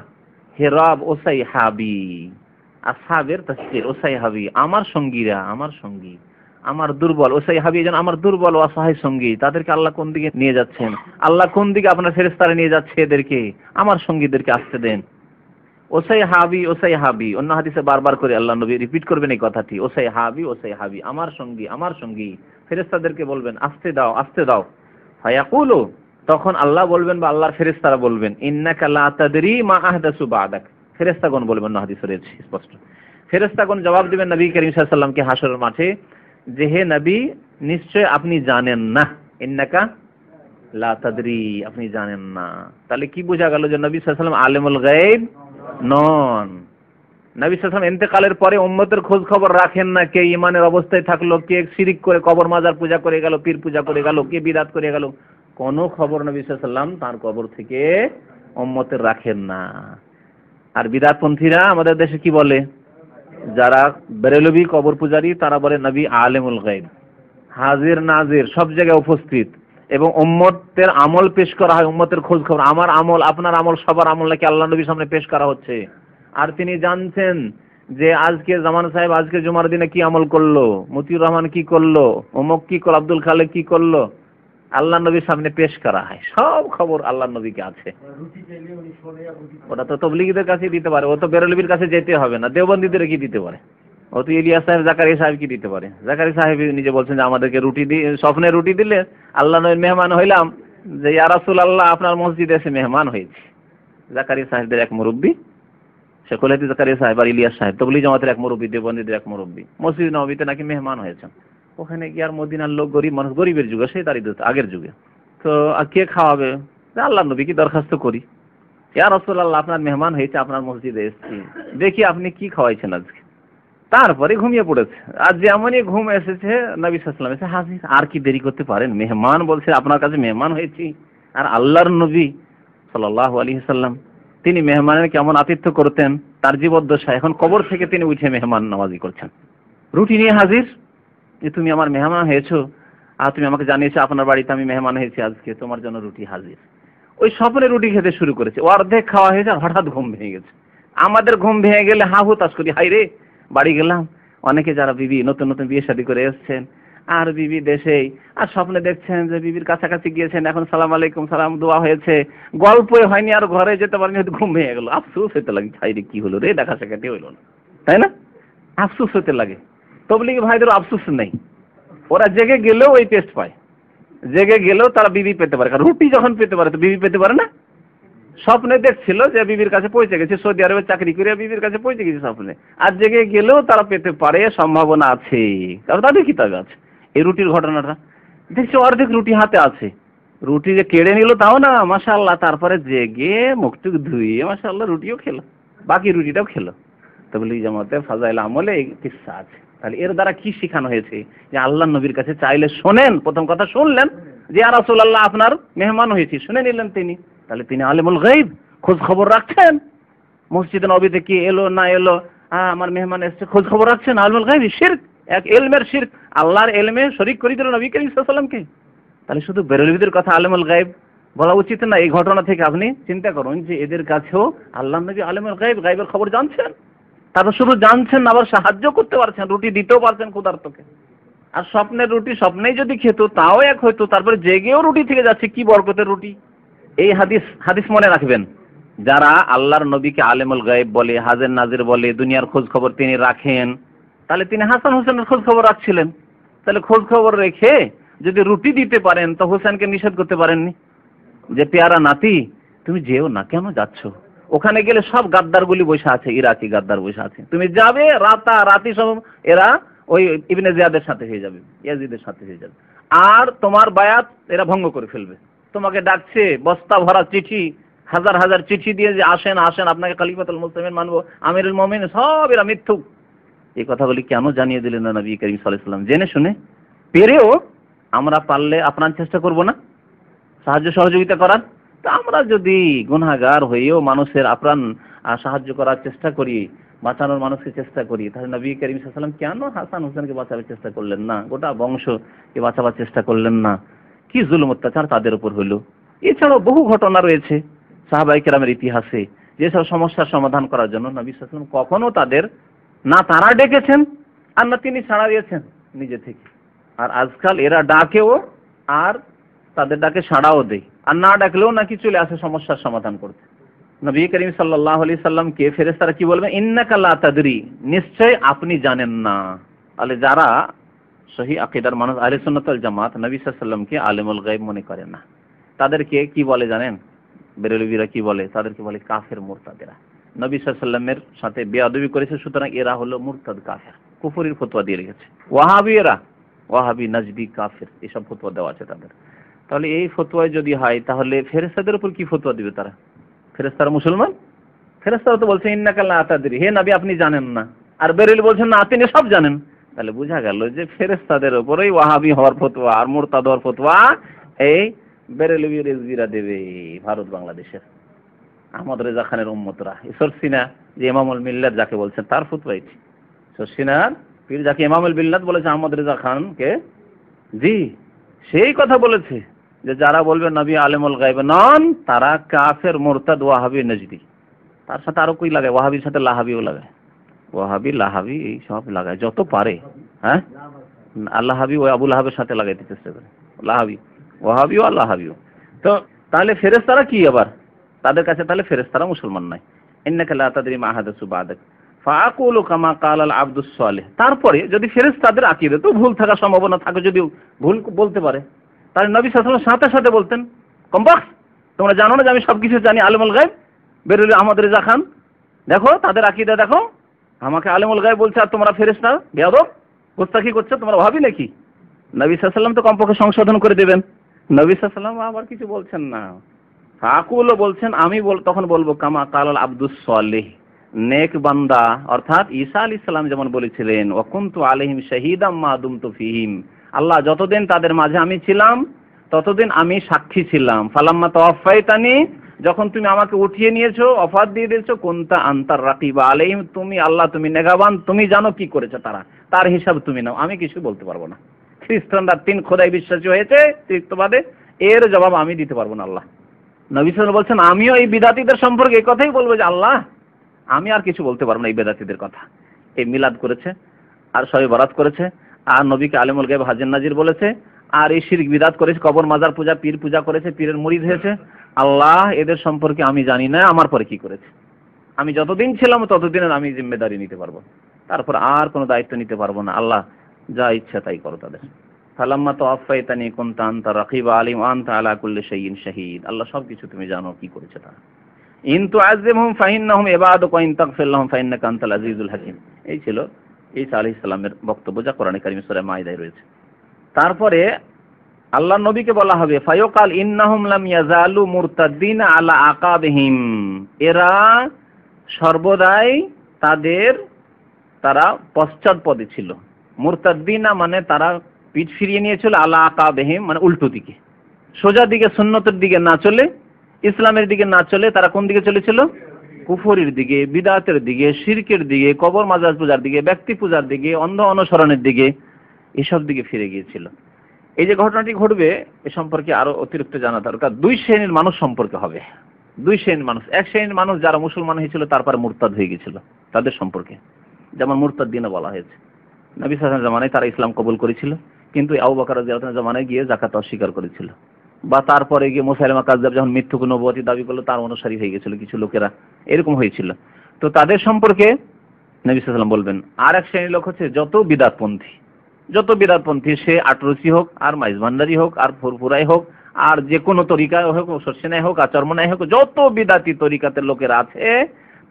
হে রব, ওসাই হাবি। আসহাবের তাসকির, ওসাই হাবি, আমার সঙ্গীরা, আমার সঙ্গী, আমার দুর্বল, ওসাই হাবি যেন আমার দুর্বল ও অসহায় সঙ্গী, তাদেরকে আল্লাহ কোন দিকে নিয়ে যাচ্ছেন? আল্লাহ কোন দিকে আপনার ফেরেস্তারা নিয়ে যাচ্ছে এদেরকে? আমার সঙ্গীদেরকে আসতে দেন। ওসাই হাবি ওসাই হাবি। অন্য হাদিসে বারবার করে আল্লাহ নবী রিপিট করবেন এই কথাটি, ওসাই হাবি ওসাই হাবি। আমার সঙ্গী আমার সঙ্গী। ফেরেস্তাদেরকে বলবেন, আসতে দাও আসতে দাও। ফায়াকুলু, তখন আল্লাহ বলবেন বা আল্লাহর ফেরেশতারা বলবেন, ইন্নাকা লা তাদরি মা আহদাসু বাদাক। ফেরেশতাগণ বলবেন না হাদিসে রয়েছে, স্পষ্ট। ফেরেশতাগণ জবাব দিবেন নবী করিম সাল্লাল্লাহু হাসরের মাঠে, যে, হে নবী, নিশ্চয় আপনি জানেন না। ইন্নাকা লা তাদরি, আপনি জানেন না। তাহলে কি বোঝা গেল যে নবী সাল্লাল্লাহু আলাইহি সাল্লাম আলেমুল গায়ব? নন। নবী সাল্লাল্লাহু ইন্তেকালের পরে উম্মতের খোঁজ খবর রাখেন না, কে ইমানের অবস্থায় থাকল, কে শিরিক করে কবর মাজার পূজা করে গেল, পীর পূজা করে গেল, কে বিরাট করে গেল, কোনো খবর নবী সাল্লাম তার কবর থেকে উম্মতের রাখেন না। আর বিদাতপন্থীরা আমাদের দেশে কি বলে? যারা বেরেলবি কবর পূজারী, তারা বলে নবী আলেমুল গাইব হাজির নাজির, সব জায়গায় উপস্থিত। এবং উম্মতের আমল পেশ করা হয়, উম্মতের খোঁজ খবর। আমার আমল, আপনার আমল, সবার আমল নাকি আল্লাহ নবীর সামনে পেশ করা হচ্ছে। আর তিনি জানছেন যে আজকে জামান সাহেব, আজকে জুমার দিনে কি আমল করল? মতিউর রহমান কি করল? অমুক কি করল? আব্দুল খালেক কি করল? আল্লাহ নবীর সামনে পেশ করা হয়। সব খবর আল্লাহ নবীকে আছে। ওটা তো তবলিগীদের কাছে দিতে পারে। ও তো বেরলবির কাছে যেতে হবে না। দেওবন্দীদের কি দিতে পারে? ও তো ইলিয়াস সাহেব জাকারি সাহেব কি দিতে পারে। জাকারি সাহেব নিজে বলছেন যে, আমাদেরকে রুটি দি স্বপ্নে রুটি দিলে আল্লাহ নবীর মেহমান হইলাম যে ইয়ারাসুল আল্লাহ আপনার মসজিদে এসে মেহমান হয়েছে। জাকারি সাহেবদের এক মুরব্বী শেখুল হাদিস জাকারিয়া সাহেব আর ইলিয়াস সাহেব, তবলি জামাতের এক মুরব্বী দেবন্দীদের এক মুরব্বী। মসজিদ নবীতে নাকি মেহমান হয়েছেন। ওখানে গিয়ে আর মদিনার লোক গরিব মানুষ, গরিবের যুগে, সেই দারিদ্র আগের যুগে। তো, আর কে খাওয়াবে? আল্লাহ নবী কি দরখাস্ত করি? ইয়া রসুল আল্লাহ আপনার মেহমান হয়েছে, আপনার মসজিদে এসেছি। দেখি আপনি কি খাওয়াইছেন আজকে? তারপরে ঘুমিয়ে পড়েছে। আর যেমনই ঘুম এসেছে, নবী সাল্লাম এসে হাজির আর কি দেরি করতে পারেন? মেহমান বলছে, আপনার কাছে মেহমান হয়েছি। আর আল্লাহর নবী সাল্লাহ আলী সাল্লাম তিনি মেহমানের কেমন আতিথ্য করতেন, তার জীবদ্দশা এখন কবর থেকে তিনি উঠে মেহমান নামাজি করছেন। রুটি নিয়ে হাজির? যে তুমি আমার মেহমান হয়েছো, আর তুমি আমাকে জানিয়েছো আপনার বাড়িতে আমি মেহমান হয়েছি আজকে, তোমার জন্য রুটি হাজির। ওই স্বপ্নে রুটি খেতে শুরু করেছে। অর্ধেক খাওয়া হয়েছে আর হঠাৎ ঘুম ভেঙে গেছে। আমাদের ঘুম ভেঙে গেলে হা হুতাশ করি হাই রে বাড়ি গেলাম। অনেকে যারা বিবি, নতুন নতুন বিয়ে শাদী করে এসছেন, আর বিবি দেশেই, আর স্বপ্নে দেখছেন যে বিবির কাছাকাছি গিয়েছেন, এখন সালাম আলাইকুম, সালাম, দোয়া হয়েছে। গল্পই হয়নি, আর ঘরে যেতে পারেনি, হয়তো ঘুম ভেঙে গেল। আফসোস হতে লাগে ছাই রে, কি হলো রে, দেখা সাক্ষাৎ হইল না। তাই না? আফসোস হতে লাগে। তবলিগি ভাইদের আফসোস নেই। ওরা জেগে গেলেও ওই টেস্ট পায়। জেগে গেলেও তারা বিবি পেতে পারে। কারণ রুটি যখন পেতে পারে, তো বিবি পেতে পারে না? স্বপ্নে দেখছিল যে বিবির কাছে পৌঁছে গেছে, সৌদি আরবে চাকরি করে বিবির কাছে পৌঁছে গেছে স্বপ্নে। আর জেগে গেলেও তারা পেতে পারে সম্ভাবনা আছে। কারণ তাদের কিতাবে আছে? এই রুটির ঘটনাটা। দেখছি অর্ধেক রুটি হাতে আছে। রুটি যে কেড়ে নিল তাও না মাশাল্লাহ তারপরে জেগে মুখটুক ধুয়ে মাশাল্লাহ রুটিও খেলো। বাকি রুটিটাও খেলো। তবলি জামাতে ফাজাইল আমলে এই কিস্সা আছে? তাহলে এর দ্বারা কি শেখানো হয়েছে? যে আল্লাহ নবীর কাছে চাইলে শোনেন, প্রথম কথা শুনলেন যে আর আল্লাহ আপনার মেহমান হয়েছি। শুনে নিলেন তিনি। তাহলে তিনি আলিমুল গাইব খোঁজ খবর রাখছেন। মসজিদ নবীতে কি এলো, না এলো? আমার মেহমান এসছে খোঁজ খবর রাখছেন? আলিমুল গাইব শির্ক, এক এলমের শির্ক। আল্লাহর এলমে শরিক করে দিল নবী করিম সাল্লামকে তাহলে শুধু বেরলবিদের কথা আলিমুল গাইব বলা উচিত না, এই ঘটনা থেকে আপনি চিন্তা করুন যে এদের কাছেও আল্লাহ নবী আলিমুল গাইব গাইবের খবর জানছেন। তারা শুধু জানছেন আবার সাহায্য করতে পারছেন, রুটি দিতেও পারছেন ক্ষুধার্তকে। আর স্বপ্নের রুটি স্বপ্নেই যদি খেত, তাও এক হইতো, তারপরে জেগেও রুটি থেকে যাচ্ছে, কি বরকতের রুটি? এই হাদিস হাদিস মনে রাখবেন, যারা আল্লাহর নবীকে আলেমুল গায়েব বলে, হাজের নাজির বলে, দুনিয়ার খোঁজ খবর তিনি রাখেন, তাহলে তিনি হাসান হোসেনের খোঁজ খবর রাখছিলেন। তাহলে খোঁজ খবর রেখে যদি রুটি দিতে পারেন, তো হোসেনকে নিষেধ করতে পারেননি। যে পেয়ারা নাতি, তুমি যেও না, কেন যাচ্ছ? ওখানে গেলে সব গাদ্দারগুলি বসে আছে, ইরাকি গাদ্দার বসে আছে। তুমি যাবে, রাতা, রাতি সব এরা ওই ইবনে জিয়াদের সাথে হয়ে যাবে, ইয়াজিদের সাথে হয়ে যাবে। আর তোমার বায়াত এরা ভঙ্গ করে ফেলবে। তোমাকে ডাকছে, বস্তা ভরা চিঠি, হাজার হাজার চিঠি দিয়ে যে আসেন আসেন, আপনাকে খালিফাতুল মুসলিমিন মানবো, আমিরুল মমিন সব এরা মিথ্যুক। এই কথাগুলি কেন জানিয়ে দিলেন না নবী করিম সাল্লাম জেনে শুনে। পেরেও আমরা পারলে আপনার চেষ্টা করব না। সাহায্য সহযোগিতা করার। তা আমরা যদি গুনাগার হয়েও মানুষের আপ্রাণ সাহায্য করার চেষ্টা করি, বাঁচানোর মানুষকে চেষ্টা করি, তাহলে নবী করিম সাল্লাম কেন হাসান হোসেনকে বাঁচাবার চেষ্টা করলেন না? গোটা বংশকে বাঁচাবার চেষ্টা করলেন না? কি জুলুম অত্যাচার তাদের উপর হলো এছাড়াও বহু ঘটনা রয়েছে সাহাবাই কেরামের ইতিহাসে, যেসব সমস্যার সমাধান করার জন্য নবী সাল্লাম কখনো তাদের না তারা ডেকেছেন আর না তিনি ছাড়া দিয়েছেন নিজে থেকে। আর আজকাল এরা ডাকেও আর তাদের ডাকে সাড়াও দেয়। আর না ডাকলেও নাকি চলে আসে সমস্যার সমাধান করতে। নবী করিম সাল্লাহ আলি সাল্লামকে ফেরেস্তারা কি বলবেন ইন্নাকাল্লা তাদরি, নিশ্চয় আপনি জানেন না। তাহলে যারা সহি আকিদার মানুষ আলে সুন্নতল জামাত নবী সাল্লামকে আলেমুল গাইব মনে করে না। তাদেরকে কি বলে জানেন? বেরেলবিরা কি বলে? তাদেরকে বলে কাফের মোরতাদেরা। নবী সাল্লামের সাথে বেয়াদবি করেছে, সুতরাং এরা হলো মুরতাদ কাফের। কুফুরির ফতোয়া দিয়ে রেখেছে। ওয়াহাবি এরা ওয়াহাবি, নাজবি, কাফের, এসব ফতোয়া দেওয়া আছে তাদের। তাহলে এই ফতোয়ায় যদি হয়, তাহলে ফেরেস্তাদের উপর কি ফতোয়া দিবে তারা? ফেরেস্তারা মুসলমান? ফেরেস্তারা তো বলছে ইন্নাকাল্লা আতাদির হে নবী, আপনি জানেন না। আর বেরেল বলছেন, না তিনি সব জানেন। তাহলে বোঝা গেল যে ফেরেস্তাদের উপরেই ওয়াহাবি হওয়ার ফতোয়া আর মুরতাদ হওয়ার ফতোয়া এই বেরেলবি রেজবিরা দেবে ভারত বাংলাদেশের। আহমদ রেজা খানের উম্মতরা। ঈশ্বর সিনা যে ইমামুল মিল্লাত যাকে বলছেন, তার ফুতবা এটি। সরসিনার পীর যাকে ইমামুল বিল্লাত বলেছে, আহমদ রেজা খানকে, জি, সেই কথা বলেছে যে যারা বলবে নবী আলেমুল গাইব নন, তারা কাফের মোরতাদ ওয়াহাবি নজদি। তার সাথে আরও কই লাগে? ওয়াহাবির সাথে লাহাবিও লাগায় ওয়াহাবি, লাহাবি, এই সব লাগায়। যত পারে হ্যাঁ? আল্লাহাবি ওই আবুল আহাবের সাথে লাগাইতে চেষ্টা করে লাহাবি ওয়াহাবিও আর লাহাবিও। তো তাহলে ফেরেস্তারা কি আবার? তাদের কাছে তাহলে ফেরেস্তারা মুসলমান নাই ইন্নাকা লা তাদরি মা হাদাসু বাদাক। ফাকুলু কামা আল আব্দুস সালেহ। তারপরে যদি ফেরেস্তাদের আকীদা, তো ভুল থাকার সম্ভাবনা থাকে যদি ভুল বলতে পারে। তাহলে নবী সাল্লাল্লাহু সাথে সাথে বলতেন কমবাক্স তোমরা জানো না যে আমি সবকিছু জানি, আলমুল গায়ব, বেরুল আহমদ রেজা খান। দেখো, তাদের আকীদা দেখো আমাকে আলমুল গায়ব বলছে, আর তোমরা ফেরেস্তা বেয়াদব গোস্তাকি করছ? তোমরা ভাবি নাকি? নবী সাল্লাম তো কমপক্ষে সংশোধন করে দেবেন। নবী সাল্লাম আবার কিছু বলছেন না। ফাকুলও বলছেন, আমি বল তখন বলব, কামা কালাল আব্দুস সালেহ। নেক বান্দা, অর্থাৎ ঈসা আলী সাল্লাম যেমন বলেছিলেন ওকুন্তু আলহিম শাহিদাম মা দুমতু ফিহিম। আল্লাহ যতদিন তাদের মাঝে আমি ছিলাম, ততদিন আমি সাক্ষী ছিলাম। ফালাম্মা তাওয়াফাইতানি যখন তুমি আমাকে উঠিয়ে নিয়েছো, অফার দিয়ে দিয়েছ কোনটা আন্তার রাকিবা আলাইহিম, তুমি আল্লাহ, তুমি নেগাবান, তুমি জানো কি করেছে তারা। তার হিসাব তুমি নাও। আমি কিছু বলতে পারব না। খ্রিস্টানরা তিন খোদাই বিশ্বাসী হয়েছে তৃপ্তবাদে এর জবাব আমি দিতে পারব না আল্লাহ। নবী সাল বলছেন, আমিও এই বিদাতিদের সম্পর্কে এই কথাই বলব যে, আল্লাহ, আমি আর কিছু বলতে পারব না এই বেদাতিদের কথা। এই মিলাদ করেছে, আর সবে বরাত করেছে, আর নবীকে আলিমুল গাইব হাজির নাজির বলেছে, আর এই শিরিক বিদাত করেছে, কবর মাজার পূজা, পীর পূজা করেছে, পীরের মুড়িদ হয়েছে আল্লাহ এদের সম্পর্কে আমি জানি না, আমার পরে কি করেছে? আমি যতদিন ছিলাম ততদিনের আমি জিম্মেদারি নিতে পারব। তারপর আর কোনো দায়িত্ব নিতে পারব না। আল্লাহ যা ইচ্ছা তাই করো তাদের। ফালাম্মা তো আফাইতানি কুনতা আনতা রাকিবা আলিম আনতা আলা কুল্লি শাইইন শাহিদ। আল্লাহ সবকিছু তুমি জানো কি করেছে তারা। ইন তুআযিবহুম ফাইন্নাহুম ইবাদুকা ওয়া ইন তাগফির লাহুম ফাইন্নাকা আনতাল আজিজুল হাকিম। এই ছিল ঈসা আলাইহিস সালামের বক্তব্য যা কোরআনে কারিমে সূরা মাইদায় রয়েছে। তারপরে আল্লাহ নবীকে বলা হবে, ফায়কাল ইন্নাহুম লাম ইয়াজালু মুরতাদ্দিনা আলা আকাবিহিম। এরা সর্বদাই তাদের, তারা পশ্চাৎপদে ছিল। মুরতাদ্দিনা মানে তারা পিঠ ফিরিয়ে নিয়েছিল আলা আকাবিহিম মানে উল্টো দিকে। সোজা দিকে, সুন্নতের দিকে না চলে, ইসলামের দিকে না চলে, তারা কোন দিকে চলেছিল? কুফরির দিকে, বিদাতের দিকে, শিরকের দিকে, কবর, মাজাজ পূজার দিকে, ব্যক্তি পূজার দিকে, অন্ধ অনুসরণের দিকে, এসব দিকে ফিরে গিয়েছিল। এই যে ঘটনাটি ঘটবে, এ সম্পর্কে আরও অতিরিক্ত জানা দরকার। দুই শ্রেণির মানুষ সম্পর্কে হবে। দুই শ্রেণির মানুষ। এক শ্রেণির মানুষ যারা মুসলমান হয়েছিল তারপরে মুরতাদ হয়ে গেছিল তাদের সম্পর্কে। যেমন মুরতাদ দিনে বলা হয়েছে। নবী সালাম জামানায় তারা ইসলাম কবুল করেছিল, কিন্তু আবু বাকার জামানায় গিয়ে জাকাত অস্বীকার করেছিল। বা তারপরে গিয়ে মুসাইলামা কাজদাব যখন মৃত্যুক নবতী দাবি করল, তার অনুসারী হয়ে গেছিল কিছু লোকেরা। এরকম হয়েছিল। তো তাদের সম্পর্কে নবী সাল্লাম বলবেন আর এক শ্রেণির লোক হচ্ছে যত বিদাতপন্থী। যত বিদাতপন্থী সে আটরসি হোক, আর মাইজভান্ডারি হোক, আর ফুরফুরাই হোক, আর যে কোনো তরিকায় হোক সর্ষেনায় হোক আচরমনায় হোক, যত বিদাতি তরিকাতে লোকের আছে,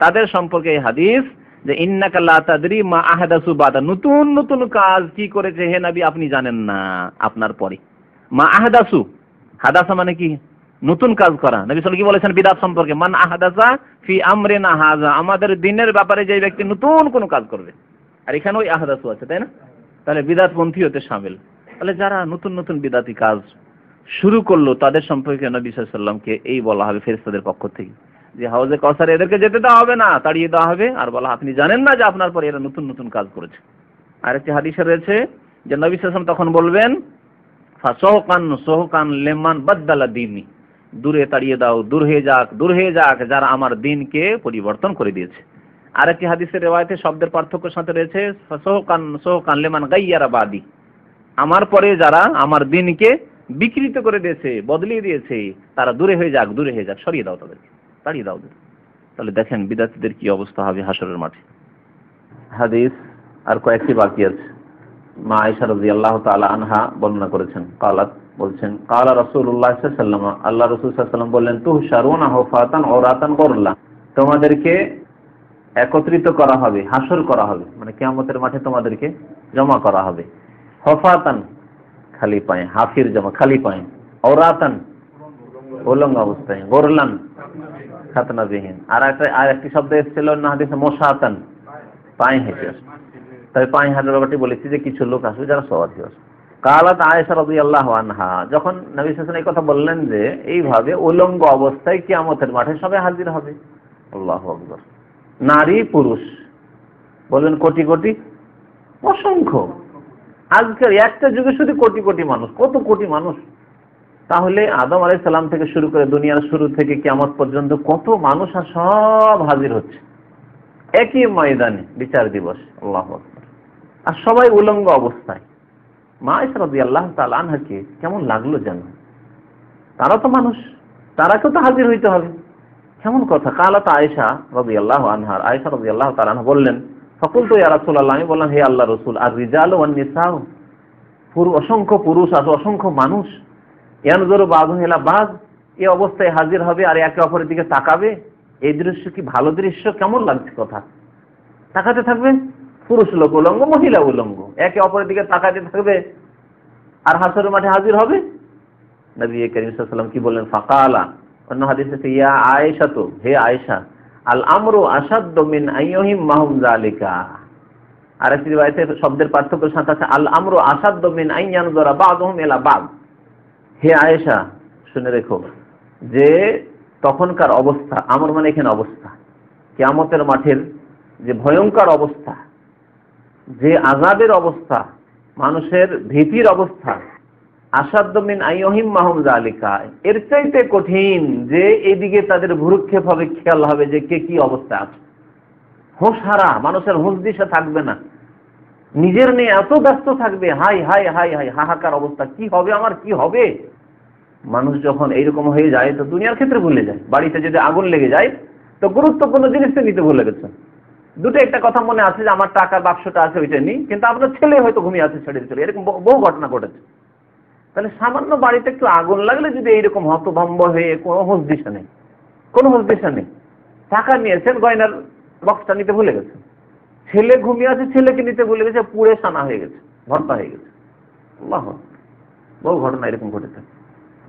তাদের সম্পর্কে এই হাদিস যে ইন্নাকাল্লা তাদরি মা আহাদাসু বাদা নতুন নতুন কাজ কি করেছে হে নবী আপনি জানেন না, আপনার পরে। মা আহাদাসু হাদাসা মানে কি? নতুন কাজ করা। নবী সাল কি বলেছেন বিদাত সম্পর্কে? মান আহাদাসা ফি আমরিনা হাজা আমাদের দিনের ব্যাপারে যে ব্যক্তি নতুন কোন কাজ করবে, আর এখানে ওই আহাদাসু আছে, তাই না? তাহলে বিদাত পন্থী হতে সামিল। তাহলে যারা নতুন নতুন বিদাতি কাজ শুরু করল, তাদের সম্পর্কে নবী এই বলা হবে ফেরেস্তাদের পক্ষ থেকে। যে হাউজে কসারে এদেরকে যেতে দেওয়া হবে না, তাড়িয়ে দেওয়া হবে। আর বলা, আপনি জানেন না যে আপনার পরে এরা নতুন নতুন কাজ করেছে। আর একটি হাদিসে রয়েছে যে নবী তখন বলবেন সোহকান সোহকান লেমান বাদ্দালা দিনই দূরে তাড়িয়ে দাও, দূর হয়ে যাক, দূর হয়ে যাক, যারা আমার দিনকে পরিবর্তন করে দিয়েছে। আরেকটি হাদিসের রেওয়ায়তে শব্দের পার্থক্য সাথে রয়েছে সোহকান সোহকান লেমান গাইয়ারা বাদি আমার পরে যারা আমার দিনকে বিকৃত করে দিয়েছে, বদলিয়ে দিয়েছে, তারা দূরে হয়ে যাক, দূরে হয়ে যাক, সরিয়ে দাও তাদেরকে, তাড়িয়ে দাও তাহলে দেখেন বিদ্যার্থীদের কি অবস্থা হবে হাসরের মাঠে। হাদিস আর কয়েকটি বাকি আছে। মা আয়েশা রাদিয়াল্লাহু তাআলা আনহা বর্ণনা করেছেন, কালাত বলছেন, কালা রাসূলুল্লাহ সাল্লাল্লাহু আলাইহি ওয়াসাল্লাম, আল্লাহ রাসূল সাল্লাল্লাহু আলাইহি ওয়াসাল্লাম বললেন, তুহশারুনা হুফাতান আওরাতান গরলা। তোমাদেরকে একত্রিত করা হবে হাসর করা হবে মানে কেয়ামতের মাঠে তোমাদেরকে জমা করা হবে। হফাতান, খালি পায়ে, হাফির জমা, খালি পায়ে। ওরাতান, উলঙ্গ অবস্থায়, গোরলান, খাতনাবিহীন। আর একটা, আর একটি শব্দ এসেছিল না হাদিসে মোশাতান, পায়ে হেঁটে আসে। তবে পায়ে হাঁটার ব্যাপারটি বলেছি যে কিছু লোক আসবে যারা সবাধি আসবে। কালাত আয়েশা রাদিয়াল্লাহু আনহা, যখন নবী সাল্লাল্লাহু এই কথা বললেন যে, এইভাবে উলঙ্গ অবস্থায় কিয়ামতের মাঠে সবে হাজির হবে। আল্লাহু আকবার। নারী, পুরুষ। বলবেন কোটি কোটি? অসংখ্য। আজকের একটা যুগে শুধু কোটি কোটি মানুষ। কত কোটি মানুষ? তাহলে আদম আলাই সালাম থেকে শুরু করে দুনিয়ার শুরু থেকে কেমন পর্যন্ত কত মানুষ আর সব হাজির হচ্ছে। একই ময়দানে বিচার দিবস। আল্লাহ আর সবাই উলঙ্গ অবস্থায়। মা ইসরাদি আল্লাহ তাল আনহাকে কেমন লাগল যেন তারা তো মানুষ। তারাকেও তো হাজির হইতে হবে। কেমন কথা। কালা তো আয়েশা রবি আল্লাহ আনহার আয়েশা রবি আল্লাহ তাল বললেন সকল তো ইয়া রাসূলুল্লাহ আমি বললাম, হে আল্লাহ রসুল আর রিজাল ওয়ান নিসাও অসংখ্য পুরুষ আর অসংখ্য মানুষ। ইয়ানজরু বাঘ হেলা বাঘ এই অবস্থায় হাজির হবে আর একে অপরের দিকে তাকাবে। এই দৃশ্য কি ভালো দৃশ্য? কেমন লাগছে কথা? তাকাতে থাকবে? পুরুষ লোক উলঙ্গ, মহিলা উলঙ্গ। একে অপরের দিকে তাকাতে থাকবে আর হাসরের মাঠে হাজির হবে? নবী করিম সাল্লাম কি বললেন? ফাকালা অন্য হাদিসে ইয়া আয়েশা তো হে আয়েশা, আল আমরু আসাদ্দ মিন আইয়হিম মাহুম জালিকা আর একটি রিওয়ায়াতে শব্দের পার্থক্য সাথে আছে, আল আমরু আসাদ্দ মিন আইয়ানজরা বাদহুম ইলা বাদ। হে আয়েশা, শুনে রেখো যে তখনকার অবস্থা, আমর মানে এখানে অবস্থা। কিয়ামতের মাঠের যে ভয়ঙ্কর অবস্থা, যে আজাবের অবস্থা, মানুষের ভীতির অবস্থা আসাদ্দমিন আইহিম মাহম জালিকা এর চাইতে কঠিন যে এদিকে তাদের ভুরুক্ষেপ হবে, খেয়াল হবে যে কে কি অবস্থা আছে। হোশ হারা, মানুষের হুঁশ দিশা থাকবে না। নিজের নিয়ে এত ব্যস্ত থাকবে, হাই হাই হাই হাই, হাহাকার অবস্থা, কি হবে আমার, কি হবে? মানুষ যখন এইরকম হয়ে যায়, তো দুনিয়ার ক্ষেত্রে ভুলে যায়। বাড়িতে যদি আগুন লেগে যায়, তো গুরুত্বপূর্ণ জিনিসটা নিতে ভুলে গেছে। দুটো একটা কথা মনে আছে যে, আমার টাকা বাক্সটা আছে, ওইটা নেই, কিন্তু আপনার ছেলে হয়তো ঘুমিয়ে আছে, ছেড়ে চলে এরকম বহু ঘটনা ঘটেছে। তাহলে সামান্য বাড়িতে একটু আগুন লাগলে যদি এইরকম হতভম্ব হয়ে কোনো হোস দিশা নেই। কোনো হোস দিশা নেই। টাকা নিয়েছেন, গয়নার বক্সটা নিতে ভুলে গেছে। ছেলে ঘুমিয়ে আছে, ছেলেকে নিতে ভুলে গেছে, পুড়ে সানা হয়ে গেছে, ভর্তা হয়ে গেছে। আল্লাহ, বহু ঘটনা এরকম ঘটেছে।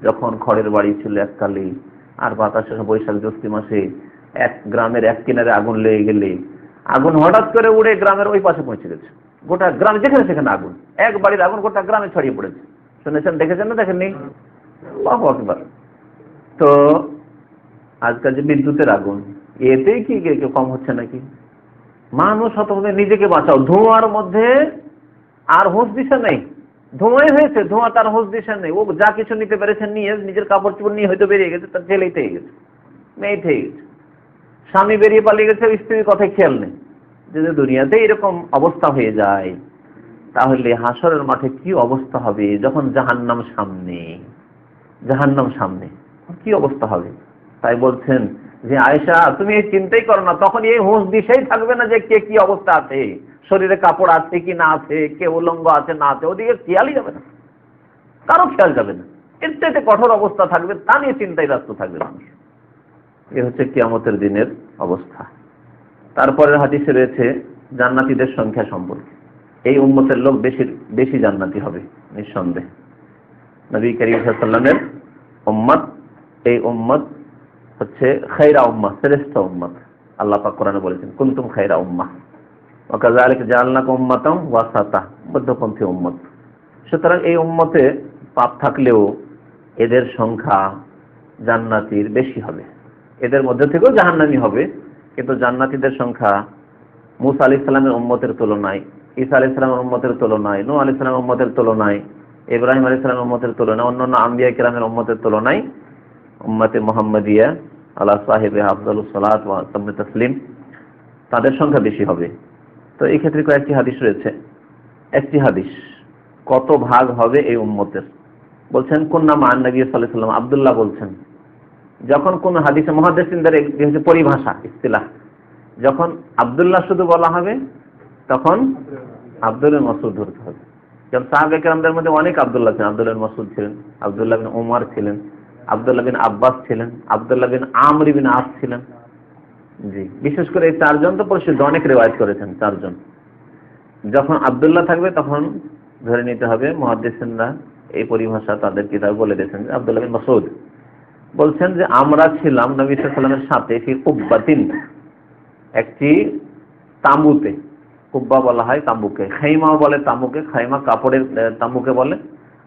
যখন খড়ের বাড়ি ছিল এককালে, আর বাতাসে বৈশাখ জ্যৈষ্ঠ মাসে এক গ্রামের এক কিনারে আগুন লেগে গেলে, আগুন হঠাৎ করে উড়ে গ্রামের ওই পাশে পৌঁছে গেছে। গোটা গ্রাম যেখানে সেখানে আগুন। এক বাড়ির আগুন গোটা গ্রামে ছড়িয়ে পড়েছে। শুনেছেন, দেখেছেন না দেখেননি? বাহ একবার তো আজকাল যে বিদ্যুতের আগুন, এতেই কি কম হচ্ছে নাকি? মানুষ হতভাবে নিজেকে বাঁচাও। ধোঁয়ার মধ্যে আর হোস দিশা নেই। ধোঁয়াই হয়েছে, ধোঁয়া তার হোস দিশা নেই। ও যা কিছু নিতে পেরেছে নিয়ে, নিজের কাপড় চোপড় নিয়ে হয়তো বেরিয়ে গেছে, তার ছেলেই থেকে গেছে। মেয়ে থেকে গেছে। স্বামী বেরিয়ে পালিয়ে গেছে, স্ত্রীর কথায় খেয়াল নেই। যদি দুনিয়াতে এরকম অবস্থা হয়ে যায় তাহলে হাসরের মাঠে কি অবস্থা হবে? যখন জাহান্নাম সামনে জাহান্নাম সামনে কি অবস্থা হবে? তাই বলছেন যে, আয়েশা, তুমি এই চিন্তাই করো না তখন এই হুঁশ দিশেই থাকবে না যে কে কি অবস্থা আছে। শরীরে কাপড় আছে কি না আছে, কে উলঙ্গ আছে না আছে, ওদিকে খেয়ালই যাবে না। কারও খেয়াল যাবে না। এর চাইতে কঠোর অবস্থা থাকবে, তা নিয়ে চিন্তায় ব্যস্ত থাকবে মানুষ। এ হচ্ছে কিয়ামতের দিনের অবস্থা। তারপরের হাদিসে রয়েছে জান্নাতীদের সংখ্যা সম্পর্কে। এই উম্মতের লোক বেশি বেশি জান্নাতি হবে, নিঃসন্দেহে। নবী করিম সাল্লামের উম্মত, এই উম্মত হচ্ছে খাইরা উম্মাহ শ্রেষ্ঠ উম্মত। আল্লাহ পাক কোরআনে বলেছেন, কুনতুম খাইরা উম্মাহ? ওয়াকাযালিকা জাআলনাকুম উম্মাতাম ওয়াসাতা, মধ্যপন্থী উম্মত। সুতরাং এই উম্মতে পাপ থাকলেও এদের সংখ্যা জান্নাতীর বেশি হবে। এদের মধ্যে থেকেও জাহান্নামী হবে, কিন্তু জান্নাতীদের সংখ্যা মুসা আলি ইসলামের উম্মতের তুলনায় ঈসা আলি ইসলামের উম্মতের তুলনায়, নূহ আলি ইসলামের উম্মতের তুলনায়, ইব্রাহিম আলি ইসলামের উম্মতের তুলনায়, অন্যান্য আম্বিয়া কিরামের উম্মতের তুলনায় উম্মতে মোহাম্মদিয়া আল্লাহ সাহেব আফজল সালাত তসলিম তাদের সংখ্যা বেশি হবে। তো এই ক্ষেত্রে কয়েকটি হাদিস রয়েছে। একটি হাদিস, কত ভাগ হবে এই উম্মতের? বলছেন কোন নাম আন নবী আব্দুল্লাহ বলছেন, যখন কোন হাদিসে হচ্ছে পরিভাষা, ইস্তিলাহ, যখন আব্দুল্লাহ শুধু বলা হবে তখন আব্দুল মাসুদ ধরতে হবে। যেমন সাহাবেকরামদের মধ্যে অনেক আবদুল্লাহ ছিলেন। আবদুল্লাহ মাসুদ ছিলেন, আবদুল্লাহ বিন ওমর ছিলেন, আবদুল্লাহ বিন আব্বাস ছিলেন, আবদুল্লাহ বিন আমরি বিন আস ছিলেন। জি, বিশেষ করে এই চারজন তো প্রসিদ্ধ, অনেক রেওয়াজ করেছেন চারজন। যখন আবদুল্লাহ থাকবে তখন ধরে নিতে হবে মহাদ্দেসিনরা এই পরিভাষা তাদের কিতাব বলে দিয়েছেন আবদুল্লাহ বিন মাসুদ বলছেন যে আমরা ছিলাম নবী সাল্লামের সাথে ফি কুব্বাতিন একটি তাঁবুতে। কুব্বা বলা হয় তাঁবুকে খাইমাও বলে তাঁবুকে খাইমা কাপড়ের তাঁবুকে বলে।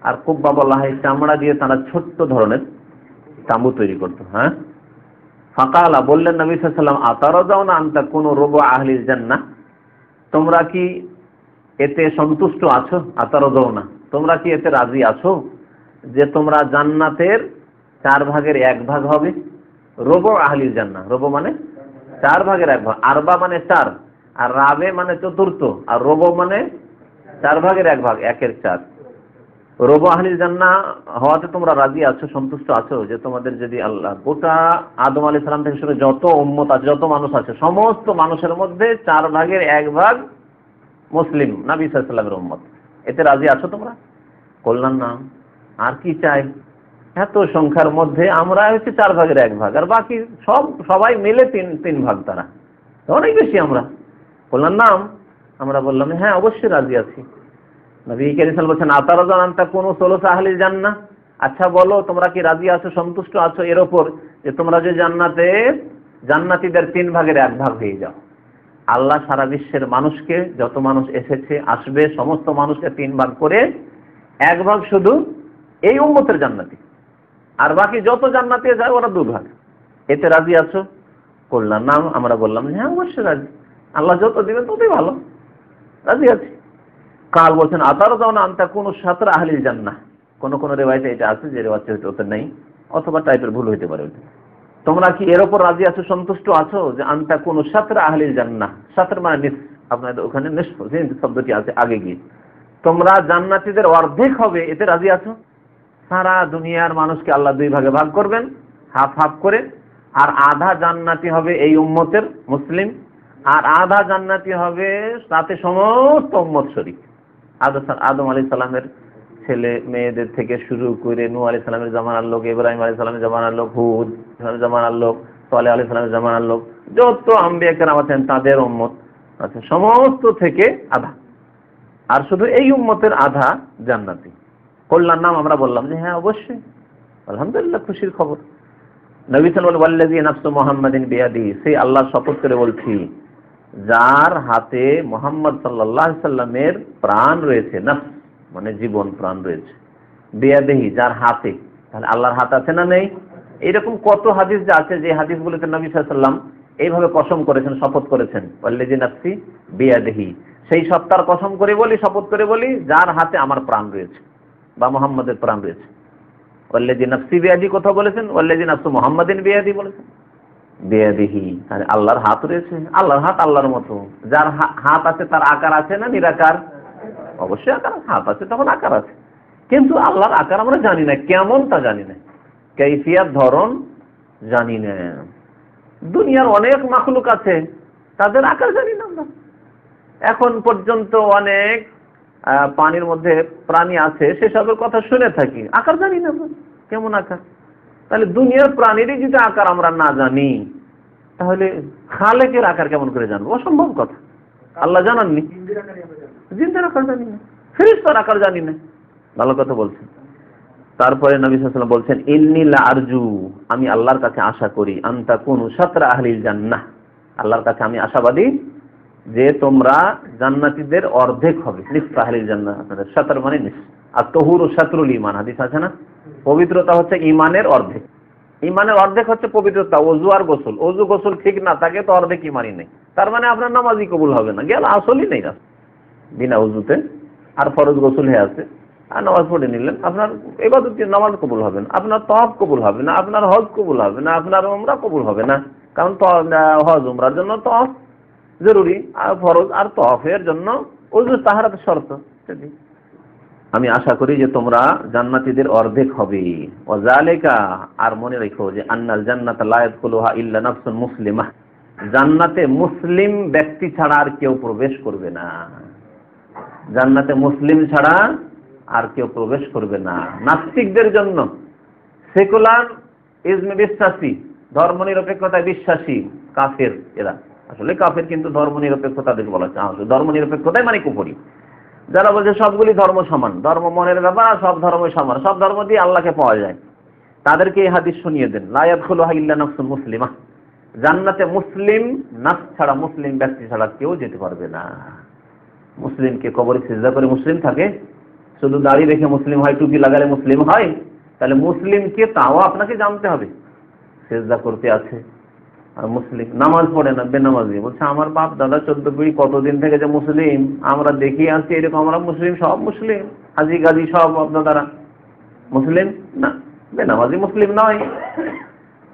আর কুব্বা বলা হয় চামড়া দিয়ে তারা ছোট্ট ধরনের তাঁবু তৈরি করতো হ্যাঁ? ফাঁকালা, বললেন নবী সাল্লাম আতারও যাও না আনতা কোনো রোগ আহলির জান্না তোমরা কি এতে সন্তুষ্ট আছো? আতারও যাও না তোমরা কি এতে রাজি আছো যে তোমরা জান্নাতের চার ভাগের এক ভাগ হবে? রোব আহলির জান্না রোব মানে? চার ভাগের এক ভাগ। আরবা মানে চার। আর রাবে মানে চতুর্থ, আর রোব মানে চার ভাগের এক ভাগ, একের চার। রোব আহলির জান্না হওয়াতে তোমরা রাজি আছো, সন্তুষ্ট আছো যে তোমাদের যদি আল্লাহ গোটা আদম আলী সালাম থেকে শুরু যত উম্মত আছে, যত মানুষ আছে, সমস্ত মানুষের মধ্যে চার ভাগের এক ভাগ মুসলিম নাবি সাল্লামের উম্মত। এতে রাজি আছো তোমরা? কল্যাণ নাম। আর কি চাই? এত সংখ্যার মধ্যে আমরা হচ্ছে চার ভাগের এক ভাগ, আর বাকি সব, সবাই মিলে তিন তিন ভাগ তারা। অনেক বেশি আমরা। বললাম নাম। আমরা বললাম হ্যাঁ অবশ্যই রাজি আছি। নবী কেরিসাল বলছেন আতারা জানান তা কোনো ষোলোশো আহলি যান না আচ্ছা বলো, তোমরা কি রাজি আছো, সন্তুষ্ট আছো? এর ওপর যে, তোমরা যে জান্নাতে, জান্নাতীদের তিন ভাগের এক ভাগ হয়ে যাও। আল্লাহ সারা বিশ্বের মানুষকে, যত মানুষ এসেছে, আসবে, সমস্ত মানুষকে তিন ভাগ করে এক ভাগ শুধু এই উম্মতের জান্নাতি। আর বাকি যত জান্নাতে যায়, ওরা দু ভাগ। এতে রাজি আছো? করলাম নাম আমরা বললাম হ্যাঁ অবশ্যই রাজি। আল্লাহ যত দিবেন ততই ভালো। রাজি আছি। কাল বলছেন আতারও যাও না আনতা কোনো সাতরা আহলিল জান্না কোনো কোনো রেওয়াজে এটা আছে, যে রেওয়াজ হয়তো ওতে নেই। অথবা টাইপের ভুল হইতে পারে তোমরা কি এর ওপর রাজি আছো, সন্তুষ্ট আছো, যে আনতা কোনো সাতরা আহলিল জান্না সাতর মানে নিস। আপনাদের ওখানে শব্দটি আছে আগে গিয়ে। তোমরা জান্নাতীদের অর্ধেক হবে, এতে রাজি আছো? সারা দুনিয়ার মানুষকে আল্লাহ দুই ভাগে ভাগ করবেন, হাফ হাফ করে। আর আধা জান্নাতি হবে এই উম্মতের মুসলিম আর আধা জান্নাতি হবে তাতে সমস্ত উম্মত শরীক। আদম আলী সালামের ছেলে মেয়েদের থেকে শুরু করে নু আলী সালামের জামানার লোক, ইব্রাহিম আলী সালামের জামানার লোক, হুদ জামানার লোক সালে আলী সালামের জামানার লোক, যত আম্বিয়া কেরাম আছেন তাদের উম্মত আচ্ছা সমস্ত থেকে আধা। আর শুধু এই উম্মতের আধা জান্নাতি। কল্যাণ নাম আমরা বললাম যে হ্যাঁ অবশ্যই। আলহামদুলিল্লাহ, খুশির খবর। নবী সাল্লাল্লাহু নাফসু মুহাম্মাদিন বিয়াদি সেই আল্লাহ শপথ করে বলছি যার হাতে মোহাম্মদ সাল্লাল্লাহু সাল্লামের প্রাণ রয়েছে নাফস মানে জীবন প্রাণ রয়েছে। বিয়াদেহি, যার হাতে। তাহলে আল্লাহর হাত আছে না নেই? এরকম কত হাদিস যে আছে, যে হাদিসগুলোতে নবী সাল্লাম এইভাবে কসম করেছেন, শপথ করেছেন। ওয়াল্লাজি নাফসি বিয়াদেহি। সেই সত্তার কসম করে বলি, শপথ করে বলি, যার হাতে আমার প্রাণ রয়েছে বা মোহাম্মদের প্রাণ রয়েছে। ওয়াল্লাজি নাফসি বিয়াদি কথা বলেছেন ওয়াল্লাজি নাফসু মোহাম্মদিন বিয়াদি বলেছেন। বিয়াদিহি। মানে আল্লাহর হাত রয়েছে। আল্লাহর হাত আল্লাহর মতো। যার হাত আছে তার আকার আছে না নিরাকার? অবশ্যই আকার হাত আছে তখন আকার আছে। কিন্তু আল্লাহর আকার আমরা জানি না। কেমন তা জানি না। কৈফিয়ার ধরন জানি না। দুনিয়ার অনেক মাখলুক আছে। তাদের আকার জানি না আমরা। এখন পর্যন্ত অনেক পানির মধ্যে প্রাণী আছে, সেসবের কথা শুনে থাকি। আকার জানি না কেমন আকার? তাহলে দুনিয়ার প্রাণীরই যদি আকার আমরা না জানি তাহলে খালেকের আকার কেমন করে জানব? অসম্ভব কথা। আল্লাহ জানাননি। জিন্দের আকার জানি না। ফেরিস্তার আকার জানি না। ভালো কথা বলছেন। তারপরে নবী সাল্লাম বলছেন, ইন্নিলা আরজু, আমি আল্লাহর কাছে আশা করি আন্তা কোন সাতরা আহলিল জান্নাহ। আল্লাহর কাছে আমি আশাবাদী যে তোমরা জান্নাতীদের অর্ধেক হবে। নিঃস আহলিল জান্নাহ, আপনাদের সাতর মানে নিঃস আর তহুর ও সাতরুল ইমান হাদিস আছে না? পবিত্রতা হচ্ছে ইমানের অর্ধেক। ইমানের অর্ধেক হচ্ছে পবিত্রতা, অজু আর গোসল। অজু গোসল ঠিক না থাকে তো অর্ধেক ইমানই নেই। তার মানে আপনার নামাজই কবুল হবে না। গেল, আসলই নেই বিনা উজুতে আর ফরজ গোসল হয়ে আছে। আর নামাজ পড়ে নিলেন। আপনার এবার নামাজ কবুল হবে না। আপনার তহফ কবুল হবে না। আপনার হজ কবুল হবে না। আপনার উমরা কবুল হবে না। কারণ হজ, উমরার জন্য তহফ জরুরি। আর ফরজ আর তহফের জন্য উজু তাহারাতে শর্ত। আমি আশা করি যে তোমরা জান্নাতীদের অর্ধেক হবে। ওয়াজালিকা, আর মনে রেখো যে আন্নাল জান্নাত লা ইয়াদখুলুহা ইল্লা নাফসুন মুসলিমা। জান্নাতে মুসলিম ব্যক্তি ছাড়া আর কেউ প্রবেশ করবে না। জান্নাতে মুসলিম ছাড়া আর কেউ প্রবেশ করবে না। নাস্তিকদের জন্য সেকুলার ইজমে বিশ্বাসী ধর্ম নিরপেক্ষতায় বিশ্বাসী কাফের এরা। আসলে কাফের কিন্তু ধর্ম নিরপেক্ষতা দেখে বলা হচ্ছে। ধর্ম নিরপেক্ষতায় মানে কুপুরি যারা বলছে সবগুলি ধর্ম সমান, ধর্ম মনের ব্যাপার সব ধর্ম সমান, সব ধর্ম দিয়ে আল্লাহকে পাওয়া যায়। তাদেরকে এই হাদিস শুনিয়ে দেন লায়াত হলো হাইল্লা নফসুল মুসলিমা। জান্নাতে মুসলিম নাস ছাড়া মুসলিম ব্যক্তি ছাড়া কেউ যেতে পারবে না। মুসলিমকে কবরে সিজা করে মুসলিম থাকে, শুধু দাড়ি রেখে মুসলিম হয়, টুপি লাগালে মুসলিম হয়, তাহলে মুসলিমকে তাও আপনাকে জানতে হবে। সেজদা করতে আছে। আর মুসলিম নামাজ পড়ে না, বেনামাজি। বলছে, আমার বাপ দাদা চোদ্দ পিড়ি কতদিন থেকে যে মুসলিম, আমরা দেখি আসছি এরকম, আমরা মুসলিম, সব মুসলিম। হাজি গাজি সব আপনারা মুসলিম? না, বেনামাজি মুসলিম নয়।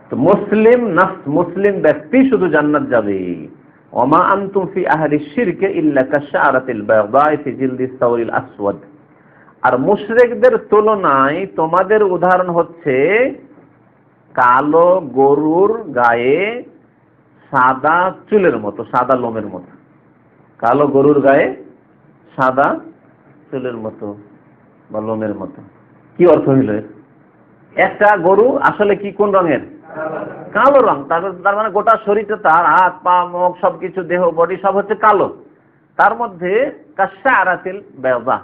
তো মুসলিম নাস মুসলিম ব্যক্তি শুধু জান্নাত যাবে। ওমা আনতুম ফি আহলি শিরকে ইল্লা কাশারাতিল বায়দাই ফি জিলদি সাউরিল আসওয়াদ। আর মুশরিকদের তুলনায় তোমাদের উদাহরণ হচ্ছে কালো গরুর গায়ে সাদা চুলের মতো, সাদা লোমের মতো। কালো গরুর গায়ে সাদা চুলের মতো বা লোমের মতো। কি অর্থ হইল একটা গরু আসলে কি কোন রঙের? কালো রং। তার মানে গোটা শরীরটা তার হাত, পা, মুখ, সবকিছু, দেহ বডি সব হচ্ছে কালো। তার মধ্যে কাশা আরাতিল বেজা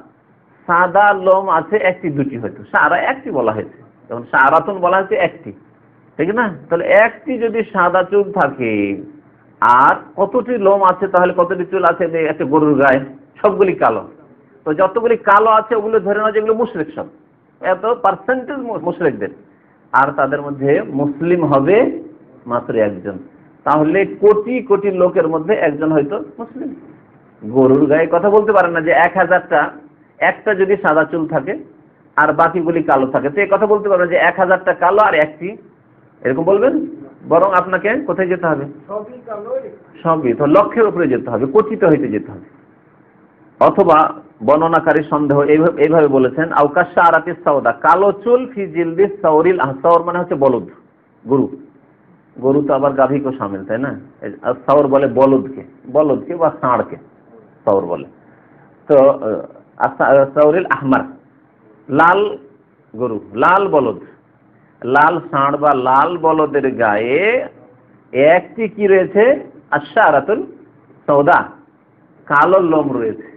সাদা লোম আছে একটি, দুটি হয়তো। সারা একটি বলা হয়েছে। যেমন সারাতন বলা হয়েছে একটি। ঠিক না? তাহলে একটি যদি সাদা চুল থাকে, আর কতটি লোম আছে, তাহলে কতটি চুল আছে একটা গরুর গায়ে? সবগুলি কালো। তো যতগুলি কালো আছে, ওগুলো ধরে না যেগুলো মুশরেক সব। এত পার্সেন্টেজ মুশরেকদের। আর তাদের মধ্যে মুসলিম হবে মাত্র একজন। তাহলে কোটি কোটি লোকের মধ্যে একজন হয়তো মুসলিম। গরুর গায়ে কথা বলতে পারেন না যে এক হাজারটা। একটা যদি সাদা চুল থাকে, আর বাকিগুলি কালো থাকে। তো এই কথা বলতে পারবেন যে এক হাজারটা কালো আর একটি এরকম বলবেন? বরং আপনাকে কোথায় যেতে হবে? সবই, তো লক্ষ্যের উপরে যেতে হবে, কোচিত হইতে যেতে হবে। অথবা বর্ণনাকারী সন্দেহ এইভাবে বলেছেন আউকাশা আরাতি সাউদা কালো চুল ফি জিলদি সাউরিল সাউর মানে হচ্ছে বলদ, গরু। গরু তো আবার গাভীকেও সামিল, তাই না? সাউর বলে বলদকে বলদকে বা ষাঁড়কে সাউর বলে। তো সাউরিল আহমার, লাল গরু, লাল বলদ। লাল ষাঁড় বা লাল বলদের গায়ে একটি কি রয়েছে? আশা আরাতুল সৌদা কালো লোম রয়েছে।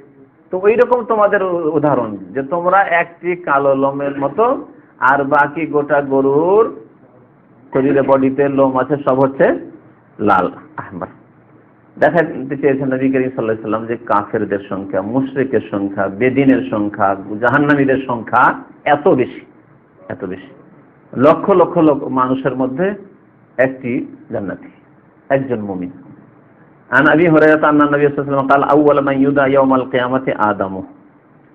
তো ওই রকম তোমাদের উদাহরণ যে তোমরা একটি কালো লোমের মতো আর বাকি গোটা গরুর শরীরে বডিতে লোম আছে, সব হচ্ছে লাল। আহমার দেখাতে চেয়েছেন নবী করিম সাল্লাহ সাল্লাম যে কাফেরদের সংখ্যা, মুশরিকের সংখ্যা, বেদিনের সংখ্যা, জাহান্নামীদের সংখ্যা এত বেশি এত বেশি। লক্ষ লক্ষ লক্ষ মানুষের মধ্যে একটি জান্নাতি, একজন মুমিন। আন আবি হুরায়রা আন্না নবী সাল্লাল্লাহু আলাইহি ওয়াসাল্লাম আউয়াল মান ইউদা ইয়াউমাল কিয়ামাতি আদম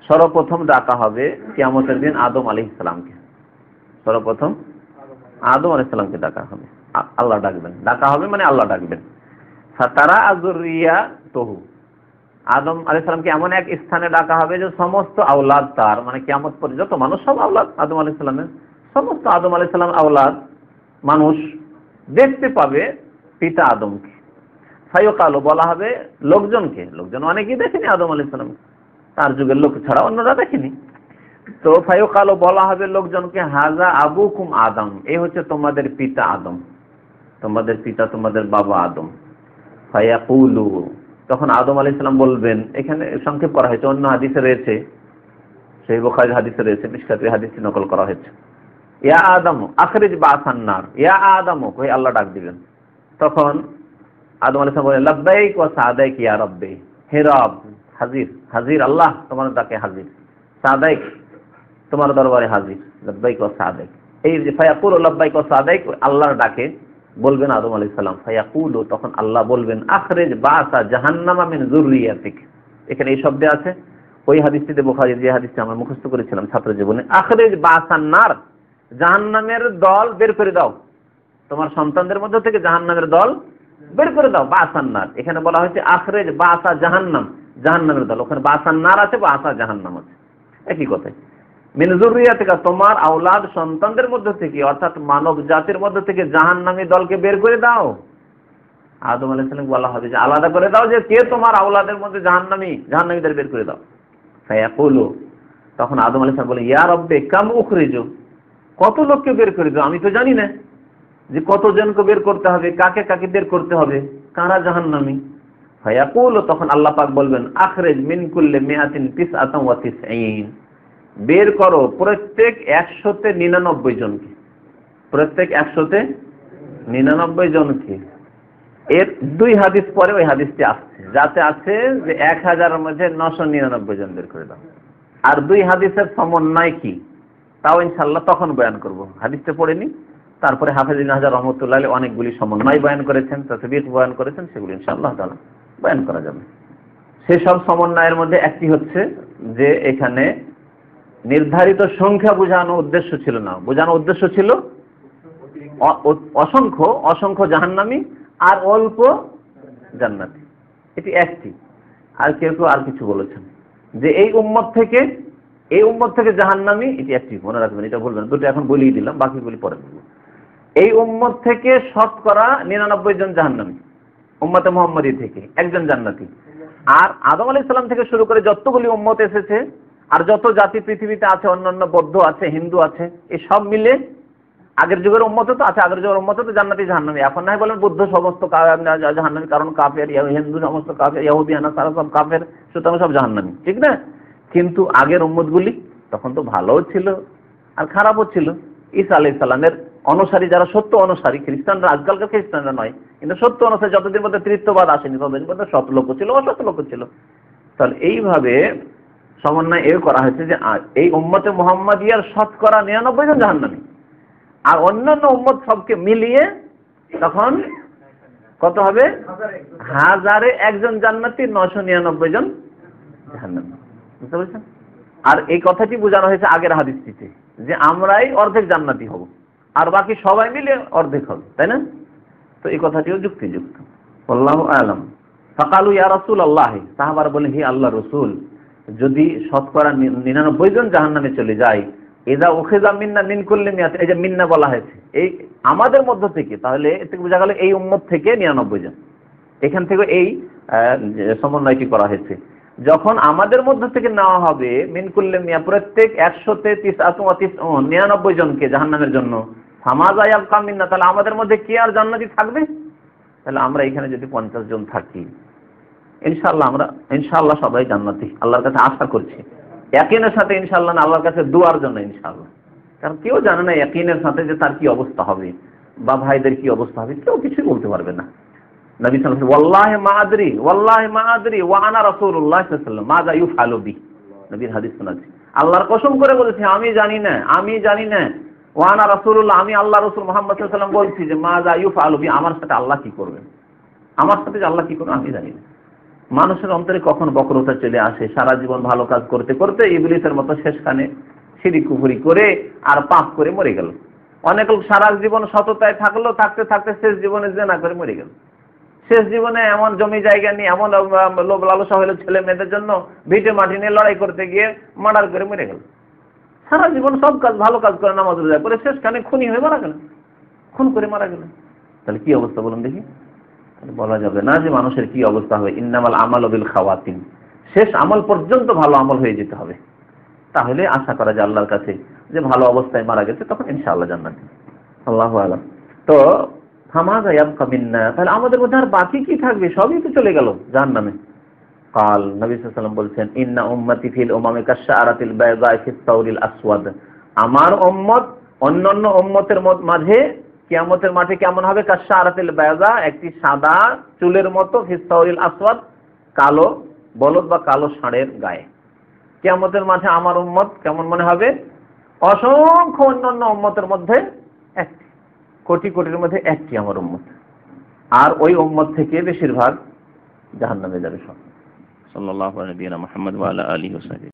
সর্বপ্রথম ডাকা হবে কিয়ামতের দিন আদম আলাইহিস সালামকে। সর্বপ্রথম আদম আলাইহিস সালামকে ডাকা হবে। আল্লাহ ডাকবেন। ডাকা হবে মানে আল্লাহ ডাকবেন। ফাতারা আযুরিয়া তহু আদম আলাইহিস সালামকে এমন এক স্থানে ডাকা হবে যে সমস্ত আওলাদ তার মানে কিয়ামত পর্যন্ত মানুষ সব আওলাদ আদম আলাইহিস সালামের সমস্ত আদম আলাইহিস সালাম আওলাদ মানুষ দেখতে পাবে পিতা আদমকে। ফাইকালো বলা হবে লোকজনকে। লোকজন অনেকেই দেখেনি আদম আলি সালাম। তার যুগের লোক ছাড়া অন্যরা দেখেনি। তো ফাইকালো বলা হবে লোকজনকে হাজা আবু কুম আদম। এই হচ্ছে তোমাদের পিতা আদম। তোমাদের পিতা, তোমাদের বাবা আদম। ফায়াকুলু। তখন আদম আলি সালাম বলবেন, এখানে সংক্ষেপ করা হয়েছে, অন্য হাদিসে রয়েছে সেই বোখারি হাদিসে রয়েছে, মিসকাতের হাদিসটি নকল করা হয়েছে। ইয়া আদম, আখরিজ বা আসান্নার ইয়া আদম, কই আল্লাহ ডাক দিবেন। তখন আদম আলাইহিস সালাম বলেন লাব্বাইক ওয়া সাদাইক ইয়া রাব্বি। হে রব, হাজির হাজির আল্লাহ, তোমার ডাকে হাজির। সাদাইক, তোমার দরবারে হাজির। লাব্বাইক ওয়া সাদাইক। এই যে ফায়াকুল, লাব্বাইক ওয়া সাদাইক, আল্লাহর ডাকে বলবেন আদম আলাইহিস সালাম। ফায়াকুল, তখন আল্লাহ বলবেন, আখরিজ বাসা জাহান্নামা মিন যুররিয়াতিক। এখানে এই শব্দে আছে। ওই হাদিসটিতে বুখারী, যে হাদিসটি আমরা মুখস্থ করেছিলাম ছাত্র জীবনে, আখরিজ বাসান নার। জাহান্নামের দল বের করে দাও। তোমার সন্তানদের মধ্যে থেকে জাহান্নামের দল বের করে দাও বাসান্নার এখানে বলা হয়েছে, আখরেজ বাসা জাহান্নাম। জাহান্নামের দল। ওখানে বাসান্নার আছে, বাসা জাহান্নাম আছে। একই কথাই। মিনজুরিয়া থেকে তোমার আওলাদ সন্তানদের মধ্যে থেকে, অর্থাৎ মানব জাতির মধ্যে থেকে জাহান্নামী দলকে বের করে দাও। আদম আলাইসালাম বলা হবে যে, আলাদা করে দাও যে, কে তোমার আওলাদের মধ্যে জাহান্নামী, জাহান্নামীদের বের করে দাও? ফায়াকুলু। তখন আদম আলাইহিস বলে, ইয়া রব্বে, কাম উখরিজু? কত লোককে বের করে আমি তো জানি না যে কতজনকে বের করতে হবে, কাকে কাকে বের করতে হবে, কারা জাহান্নামী? ফায়াকুলু, তখন আল্লাহ পাক বলবেন, আখরিজ মিন কুল্লি মিআতিন তিসআতান ওয়া তিসঈন। বের করো প্রত্যেক একশোতে নিরানব্বই জনকে। প্রত্যেক একশোতে নিরানব্বই জনকে। এর দুই হাদিস পরে ওই হাদিসটি আসছে। যাতে আছে যে এক হাজারের মধ্যে নশো নিরানব্বই জন বের করে দাও। আর দুই হাদিসের সমন্বয় কি? তাও ইনশাল্লাহ তখন বয়ান করব। হাদিসটা পড়েনি। তারপরে হাফেজিন হাজার রহমতুল্লাহ আলী অনেকগুলি সমন্বয় বয়ান করেছেন তসবির বয়ান করেছেন, সেগুলি ইনশাআল্লাহ তাআলা বয়ান করা যাবে। সেসব সমন্বয়ের মধ্যে একটি হচ্ছে যে এখানে নির্ধারিত সংখ্যা বোঝানো উদ্দেশ্য ছিল না। বোঝানো উদ্দেশ্য ছিল অসংখ্য অসংখ্য জাহান্নামী আর অল্প জান্নাতি। এটি একটি। আর কেউ কেউ আর কিছু বলেছেন। যে এই উম্মত থেকে এই উম্মত থেকে জাহান্নামী, এটি একটি মনে রাখবেন, এটা বলবেন, দুটো এখন বলিয়ে দিলাম বাকিগুলি পরে বলব। এই উম্মত থেকে শতকরা নিরানব্বই জন জাহান্নামী, উম্মতে মোহাম্মদী থেকে, একজন জান্নাতি। আর আদম আলাইহিস সালাম থেকে শুরু করে যতগুলি উম্মত এসেছে, আর যত জাতি পৃথিবীতে আছে, অন্যান্য বৌদ্ধ আছে, হিন্দু আছে এই সব মিলে আগের যুগের উম্মত তো আছে আগের যুগের উম্মত তো জান্নাতি জাহান্নামী। এখন নাই বলেন বুদ্ধ সমস্ত জাহান্নামী কারণ কাফের হিন্দু সমস্ত কাফের ইহুদি হানা সারা সব কাফের, সুতরাং সব জাহান্নামী, ঠিক না? কিন্তু আগের উম্মতগুলি তখন তো ভালোও ছিল আর খারাপও ছিল। ঈসা আলাইহিস সালামের অনুসারী যারা সত্য অনুসারী, খ্রিস্টানরা, আজকালকার খ্রিস্টানরা নয়, কিন্তু সত্য অনুসারী যতদিন মধ্যে তৃতীয়বাদ আসেনি, ততদিন মধ্যে সৎ লোক ছিল, অসৎ লোক ছিল। তাহলে এইভাবে সমন্বয় এও করা হয়েছে যে এই উম্মতে মোহাম্মদিয়ার শতকরা নিরানব্বই জন জাহান্নামী। আর অন্যান্য উম্মত সবকে মিলিয়ে তখন কত হবে? হাজারে একজন জান্নাতি নশো নিরানব্বই জন জাহান্নামী। বুঝতে পেরেছেন? আর এই কথাটি বোঝানো হয়েছে আগের হাদিসটিতে, যে আমরাই অর্ধেক জান্নাতি হব, আর বাকি সবাই মিলে অর্ধেক হবে, তাই না? তো এই কথাটিও যুক্তিযুক্ত। আল্লাহ আলম। সকালু ইয়া রসুল আল্লাহ সাহাবার বলে হি আল্লাহ রসুল, যদি শতকরা নিরানব্বই জন জাহান নামে চলে যায় এদা ওখেদা মিন্না মিন করলে মিয়াতে, এই যে মিন্না বলা হয়েছে, এই আমাদের মধ্য থেকে, তাহলে এ থেকে বোঝা গেল এই উম্মত থেকে নিরানব্বই জন। এখান থেকে এই সমন্বয়টি করা হয়েছে। যখন আমাদের মধ্য থেকে নেওয়া হবে, মিনকুল্লে মিয়া, প্রত্যেক একশোতে নিরানব্বই জনকে জাহান্নামের জন্য। সামাজ আয়াব কামিন্না তাহলে আমাদের মধ্যে কে আর জান্নাতি থাকবে? তাহলে আমরা এখানে যদি পঞ্চাশ জন থাকি ইনশাল্লাহ আমরা ইনশাল্লাহ সবাই জান্নাতি, আল্লাহর কাছে আশা করছি। একিনের সাথে ইনশাল্লাহ না, আল্লাহর কাছে দুয়ার জন্য ইনশাল্লাহ কারণ কেউ জানে না একিনের সাথে যে তার কি অবস্থা হবে, বা ভাইদের কি অবস্থা হবে, কেউ কিছুই বলতে পারবে না। নবী সাল্লাল্লাহু ওয়াল্লাহি মা আদরি, ওয়াল্লাহি মা আদরি, ওয়া আনা বি। নবীর হাদিস আল্লাহর কসম করে বলেছি, আমি জানি না, আমি জানি না। ওয়া আনা রাসূলুল্লাহ, আমি রাসূল মুহাম্মদ সাল্লাল্লাহু আলাইহি যে বি, আমার সাথে আল্লাহ কি করবেন আমার সাথে আল্লাহ কি করবেন আমি জানি না। মানুষের অন্তরে কখন বক্রতা চলে আসে, সারা জীবন ভালো কাজ করতে করতে ইবলিসের মতো শেষখানে সিঁড়ি কুফুরি করে আর পাপ করে মরে গেল। অনেক লোক সারা জীবন সততায় থাকল, থাকতে থাকতে শেষ জীবনে জেনা করে মরে গেল। শেষ জীবনে এমন জমি জায়গা নিয়ে এমন লোভ লালসা হলো ছেলে মেয়েদের জন্য ভিটে মাটি নিয়ে লড়াই করতে গিয়ে মার্ডার করে মরে গেল। সারা জীবন সব কাজ, ভালো কাজ করে নামাজ রোজা করে শেষখানে খুনি হয়ে মারা গেল। খুন করে মারা গেল। তাহলে কি অবস্থা বলুন দেখি। বলা যাবে না যে মানুষের কি অবস্থা হবে। ইন্নামাল আমাল বিল খাওয়াতিন। শেষ আমল পর্যন্ত ভালো আমল হয়ে যেতে হবে। তাহলে আশা করা যায় আল্লাহর কাছে যে ভালো অবস্থায় মারা গেছে, তখন ইনশাআল্লাহ জান্নাতি। আল্লাহু আলাম। তো তাহলে আমাদের মধ্যে আর বাকি কি থাকবে? সবই তো চলে গেল জাহান্নামে। কাল নবী সাল্লাল্লাহু বলছেন, ইন্না উম্মতি ফিল উমামি কাশআরাতিল আসওয়াদ। আমার উম্মত অন্যান্য উম্মতের মত- মাঝে কিয়ামতের মাঠে কেমন হবে? কাশআরাতিল বাইদা একটি সাদা চুলের মতো সাউরিল আসওয়াদ, কালো বলদ বা কালো ষাঁড়ের গায়ে। কিয়ামতের মাঠে আমার উম্মত কেমন মনে হবে? অসংখ্য অন্যান্য উম্মতের মধ্যে একটি। কোটি কোটির মধ্যে একটি আমার উম্মত। আর ওই উম্মত থেকে বেশিরভাগ জাহান্নামে যাবে সব। সাল্লাল্লাহু আলাইহি ওয়া সাল্লাম মুহাম্মদ ওয়া আলা আলিহি ওয়া সাহবিহি।